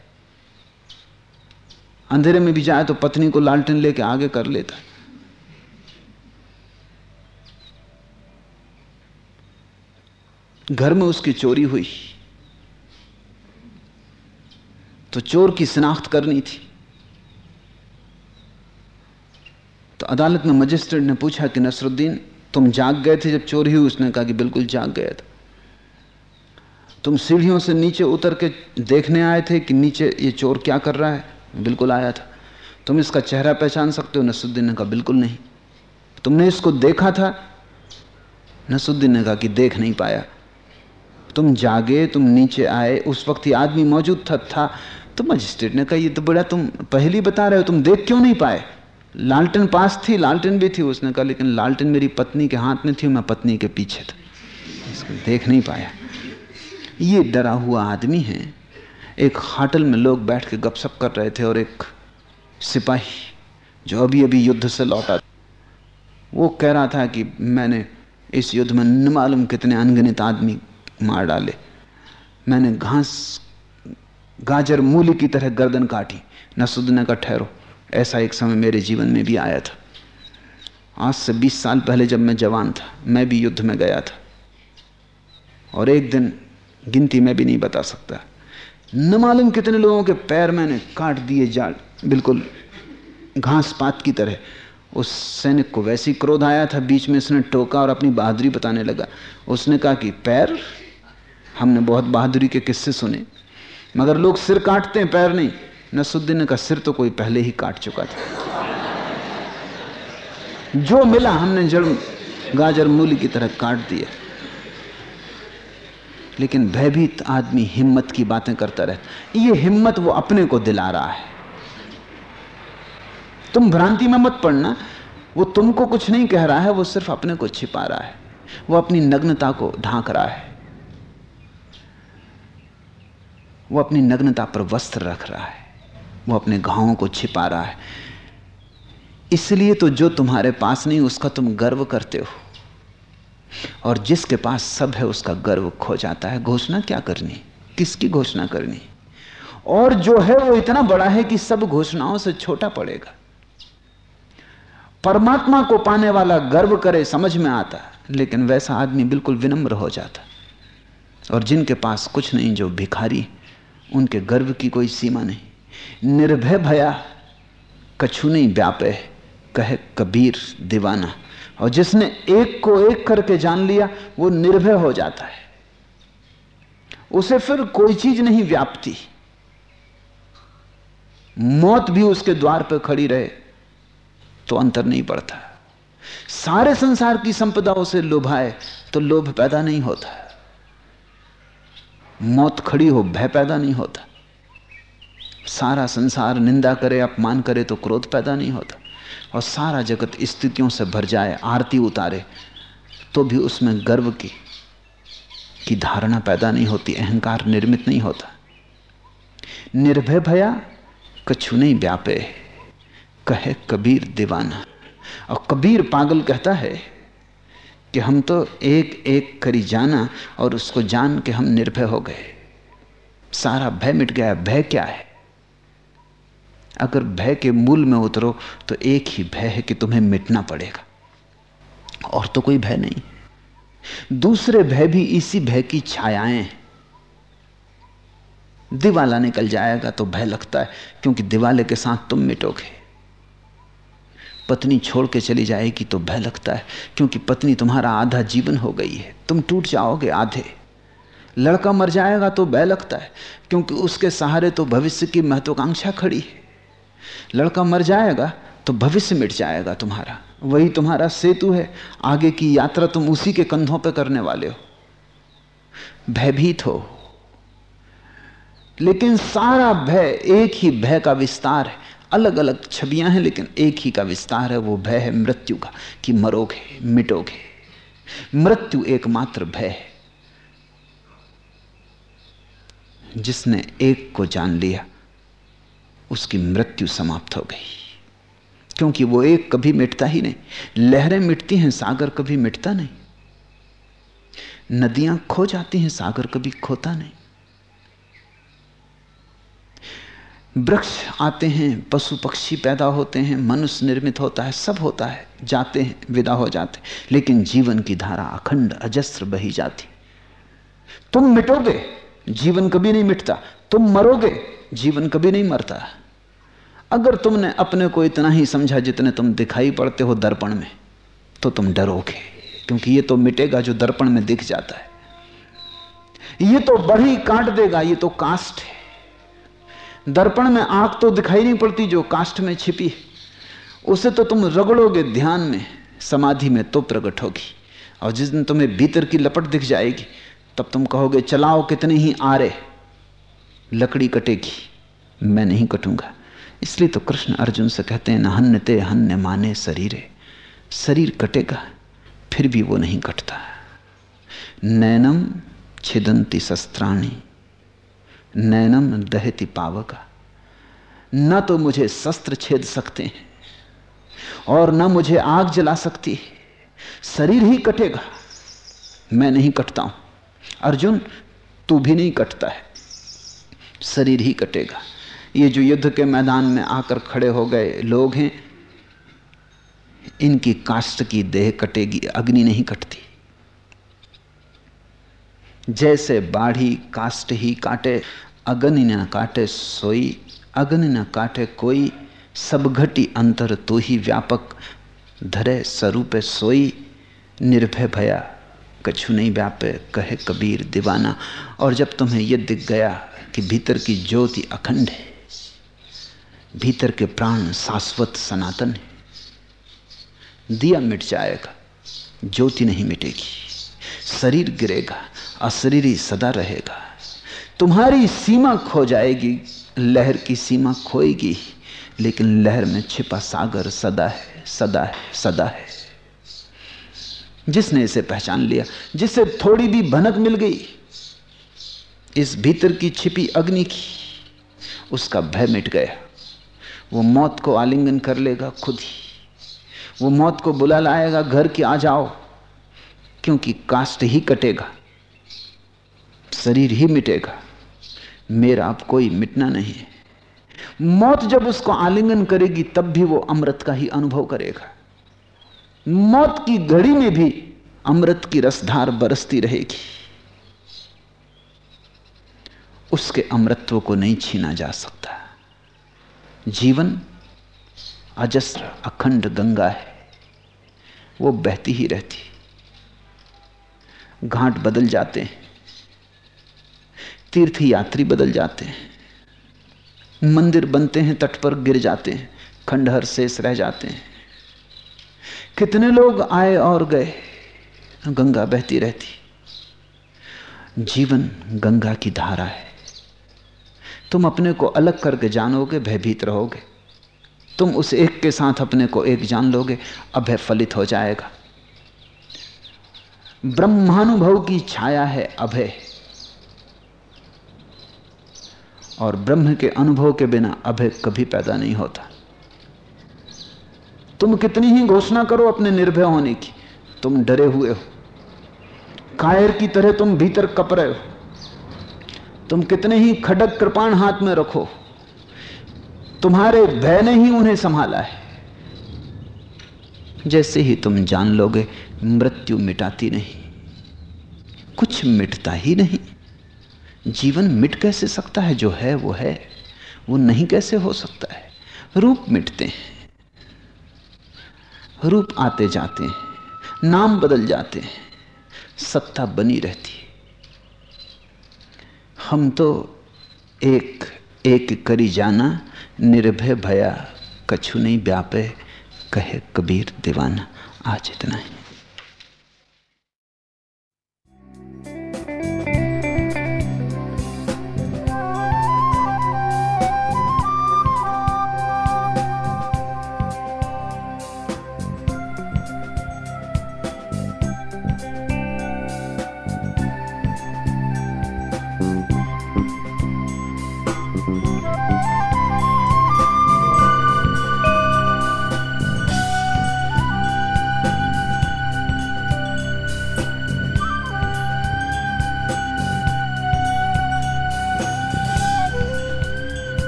अंधेरे में भी जाए तो पत्नी को लालटेन लेके आगे कर लेता है। घर में उसकी चोरी हुई। तो चोर की शिनाख्त करनी थी। तो अदालत में मजिस्ट्रेट ने पूछा कि नसरुद्दीन तुम जाग गए थे जब चोरी हुई? उसने कहा कि बिल्कुल जाग गया था। तुम सीढ़ियों से नीचे उतर के देखने आए थे कि नीचे ये चोर क्या कर रहा है? बिल्कुल आया था। तुम इसका चेहरा पहचान सकते हो? नसरुद्दीन ने कहा बिल्कुल नहीं। तुमने इसको देखा था? नसरुद्दीन ने कहा कि देख नहीं पाया। तुम जागे तुम नीचे आए उस वक्त ये आदमी मौजूद था, था। तो मजिस्ट्रेट ने कहा ये तो बड़ा तुम पहली बता रहे हो तुम देख क्यों नहीं पाए? लालटेन पास थी, लालटेन भी थी, उसने कहा, लेकिन लालटेन मेरी पत्नी के हाथ में थी मैं पत्नी के पीछे था। इसको देख नहीं पाया। ये डरा हुआ आदमी है। एक हाटल में लोग बैठ के गपशप कर रहे थे और एक सिपाही, जो अभी अभी युद्ध से लौटा वो कह रहा था कि मैंने इस युद्ध में न मालूम कितने अनगिनत आदमी मार डाले। मैंने घास, गाजर मूली की तरह गर्दन काटी नसुद्दीन का ठहरो। ऐसा एक समय मेरे जीवन में भी आया था। आज से 20 साल पहले जब मैं जवान था, मैं भी युद्ध में गया था। और एक दिन गिनती मैं भी नहीं बता सकता। न मालूम कितने लोगों के पैर मैंने काट दिए जाल, बिल्कुल घास पात की तरह। उस सैनिक को वैसी क्रोध आया था, बीच में उसने टोका और अपनी बहादुरी बताने लगा। उसने कहा कि, पैर? हमने बहुत बहादुरी के किस्से सुने। मगर लोग सिर काटते हैं, पैर नहीं। नसुद्दीन का सिर तो कोई पहले ही काट चुका था। जो मिला हमने जड़ गाजर मूली की तरह काट दिया। लेकिन भयभीत आदमी हिम्मत की बातें करता रहता ये हिम्मत वो अपने को दिला रहा है। तुम भ्रांति में मत पड़ना। वो तुमको कुछ नहीं कह रहा है, वो सिर्फ़ अपने को छिपा रहा है। वो अपनी नग्नता को ढांक रहा है। वो अपनी नग्नता पर वस्त्र रख रहा है। वो अपने घावों को छिपा रहा है। इसलिए तो जो तुम्हारे पास नहीं, उसका तुम गर्व करते हो। और जिसके पास सब है, उसका गर्व खो जाता है। घोषणा क्या करनी? किसकी घोषणा करनी? और जो है, वो इतना बड़ा है कि सब घोषणाओं से छोटा पड़ेगा। परमात्मा को पाने वाला गर्व करे, समझ में आता लेकिन वैसा आदमी बिल्कुल विनम्र हो जाता और जिनके पास कुछ नहीं, जो भिखारी, उनके गर्व की कोई सीमा नहीं। निर्भय भया, कछु नहीं व्यापे, कहे कबीर दीवाना। और जिसने एक को एक करके जान लिया, वो निर्भय हो जाता है। उसे फिर कोई चीज़ नहीं व्यापती। मौत भी उसके द्वार पर खड़ी रहे तो अंतर नहीं पड़ता। सारे संसार की संपदा उसे लुभाए तो लोभ पैदा नहीं होता। मौत खड़ी हो, भय पैदा नहीं होता। सारा संसार निंदा करे, अपमान करे तो क्रोध पैदा नहीं होता। और सारा जगत स्थितियों से भर जाए, आरती उतारे तो भी उसमें गर्व की की धारणा पैदा नहीं होती, अहंकार निर्मित नहीं होता। निर्भय भया कछु नहीं व्यापे, कहे कबीर दीवाना। और कबीर पागल कहता है कि हम तो एक एक करी जाना, और उसको जान के हम निर्भय हो गए। सारा भय मिट गया, भय क्या है? अगर भय के मूल में उतरो तो एक ही भय है कि तुम्हें मिटना पड़ेगा। और तो कोई भय नहीं। दूसरे भय भी इसी भय की छायाएँ हैं। दिवाला निकल जाएगा तो भय लगता है, क्योंकि दिवाले के साथ तुम मिटोगे। पत्नी छोड़ के चली जाएगी तो भय लगता है, क्योंकि पत्नी तुम्हारा आधा जीवन हो गई है। तुम टूट जाओगे आधे। लड़का मर जाएगा तो भय लगता है, क्योंकि उसके सहारे तो भविष्य की महत्वाकांक्षा खड़ी है। लड़का मर जाएगा तो भविष्य मिट जाएगा तुम्हारा। वही तुम्हारा सेतु है। आगे की यात्रा तुम उसी के कंधों पर करने वाले हो। भयभीत हो। लेकिन सारा भय, एक ही भय का विस्तार है। अलग अलग छवियाँ हैं, लेकिन एक ही का विस्तार है। वो भय है मृत्यु का, कि मरोगे, मिटोगे। मृत्यु एकमात्र भय है। जिसने एक को जान लिया। उसकी मृत्यु समाप्त हो गई। क्योंकि वो एक कभी मिटता ही नहीं। लहरें मिटती हैं, सागर कभी मिटता नहीं। नदियाँ खो जाती हैं, सागर कभी खोता नहीं। वृक्ष आते हैं, पशु पक्षी पैदा होते हैं, मनुष्य निर्मित होता है, सब होता है, जाते हैं, विदा हो जाते हैं। लेकिन जीवन की धारा अखंड अजस्त्र बही जाती। तुम मिटोगे, जीवन कभी नहीं मिटता। तुम मरोगे जीवन कभी नहीं मरता। अगर तुमने अपने को इतना ही समझा जितने तुम दिखाई पड़ते हो दर्पण में तो तुम डरोगे, क्योंकि ये तो मिटेगा जो दर्पण में दिख जाता है। ये तो बढ़ी काट देगा, ये तो कास्ट है। दर्पण में आँख तो दिखाई नहीं पड़ती जो कास्ट में छिपी है। उसे तो तुम रगड़ोगे ध्यान में, समाधि में तो प्रकट होगी। और जिस दिन तुम्हें भीतर की लपट दिख जाएगी, तब तुम कहोगे, चलाओ कितने ही आरे। लकड़ी कटेगी, मैं नहीं कटूँगा। इसलिए तो कृष्ण अर्जुन से कहते हैं न हन्य ते हन्य माने शरीर। शरीर कटेगा, फिर भी वो नहीं कटता। नैनम छिदंती शस्त्राणी, नैनम दहती पावका। न तो मुझे शस्त्र छेद सकते हैं, और न मुझे आग जला सकती है। शरीर ही कटेगा, मैं नहीं कटता हूँ। अर्जुन, तू भी नहीं कटता है। शरीर ही कटेगा। ये जो युद्ध के मैदान में आकर खड़े हो गए लोग हैं, इनकी काष्ट की देह कटेगी, अग्नि नहीं कटती। जैसे बाढ़ी काष्ट ही काटे, अग्नि न काटे सोई, अग्नि न काटे कोई, सब घटी अंतर तू ही व्यापक, धरे स्वरूप सोई, निर्भय भया, कछु नहीं व्यापे, कहे कबीर दीवाना। और जब तुम्हें यह दिख गया कि भीतर की ज्योति अखंड है। भीतर के प्राण शाश्वत सनातन है। दिया मिट जाएगा, ज्योति नहीं मिटेगी। शरीर गिरेगा, अशरीरी सदा रहेगा। तुम्हारी सीमा खो जाएगी, लहर की सीमा खोएगी, लेकिन लहर में छिपा सागर सदा है सदा है सदा है। जिसने इसे पहचान लिया जिसे थोड़ी भी भनक मिल गई इस भीतर की छिपी अग्नि की, उसका भय मिट गया। वो मौत को आलिंगन कर लेगा खुद ही। वो मौत को बुला लाएगा, घर की आ जाओ, क्योंकि कास्ट ही कटेगा, शरीर ही मिटेगा। मेरा अब कोई मिटना नहीं है। मौत जब उसको आलिंगन करेगी, तब भी वो अमृत का ही अनुभव करेगा। मौत की घड़ी में भी अमृत की रसधार बरसती रहेगी। उसके अमृत्व को नहीं छीना जा सकता। जीवन अजस्र, अखंड गंगा है। वो बहती ही रहती। घाट बदल जाते हैं। तीर्थ यात्री बदल जाते हैं। मंदिर बनते हैं, तट पर गिर जाते हैं। खंडहर शेष रह जाते हैं। कितने लोग आए और गए, गंगा बहती रहती। जीवन गंगा की धारा है। तुम अपने को अलग करके जानोगे, भयभीत रहोगे। तुम उस एक के साथ अपने को एक जान लोगे अभय फलित हो जाएगा। ब्रह्मानुभव की छाया है अभय। और ब्रह्म के अनुभव के बिना अभय कभी पैदा नहीं होता। तुम कितनी ही घोषणा करो अपने निर्भय होने की, तुम डरे हुए हो। कायर की तरह तुम भीतर कप रहे हो। तुम कितने ही खडक कृपाण हाथ में रखो, तुम्हारे भय ने ही उन्हें संभाला है। जैसे ही तुम जान लोगे, मृत्यु मिटाती नहीं, कुछ मिटता ही नहीं। जीवन मिट कैसे सकता है? जो है, वो है, वो नहीं कैसे हो सकता है? रूप मिटते हैं, रूप आते जाते हैं, नाम बदल जाते हैं, सत्ता बनी रहती है हम तो एक एक करी जाना, निर्भय भया, कछु नहीं व्यापे कहे कबीर दीवाना। आज इतना ही।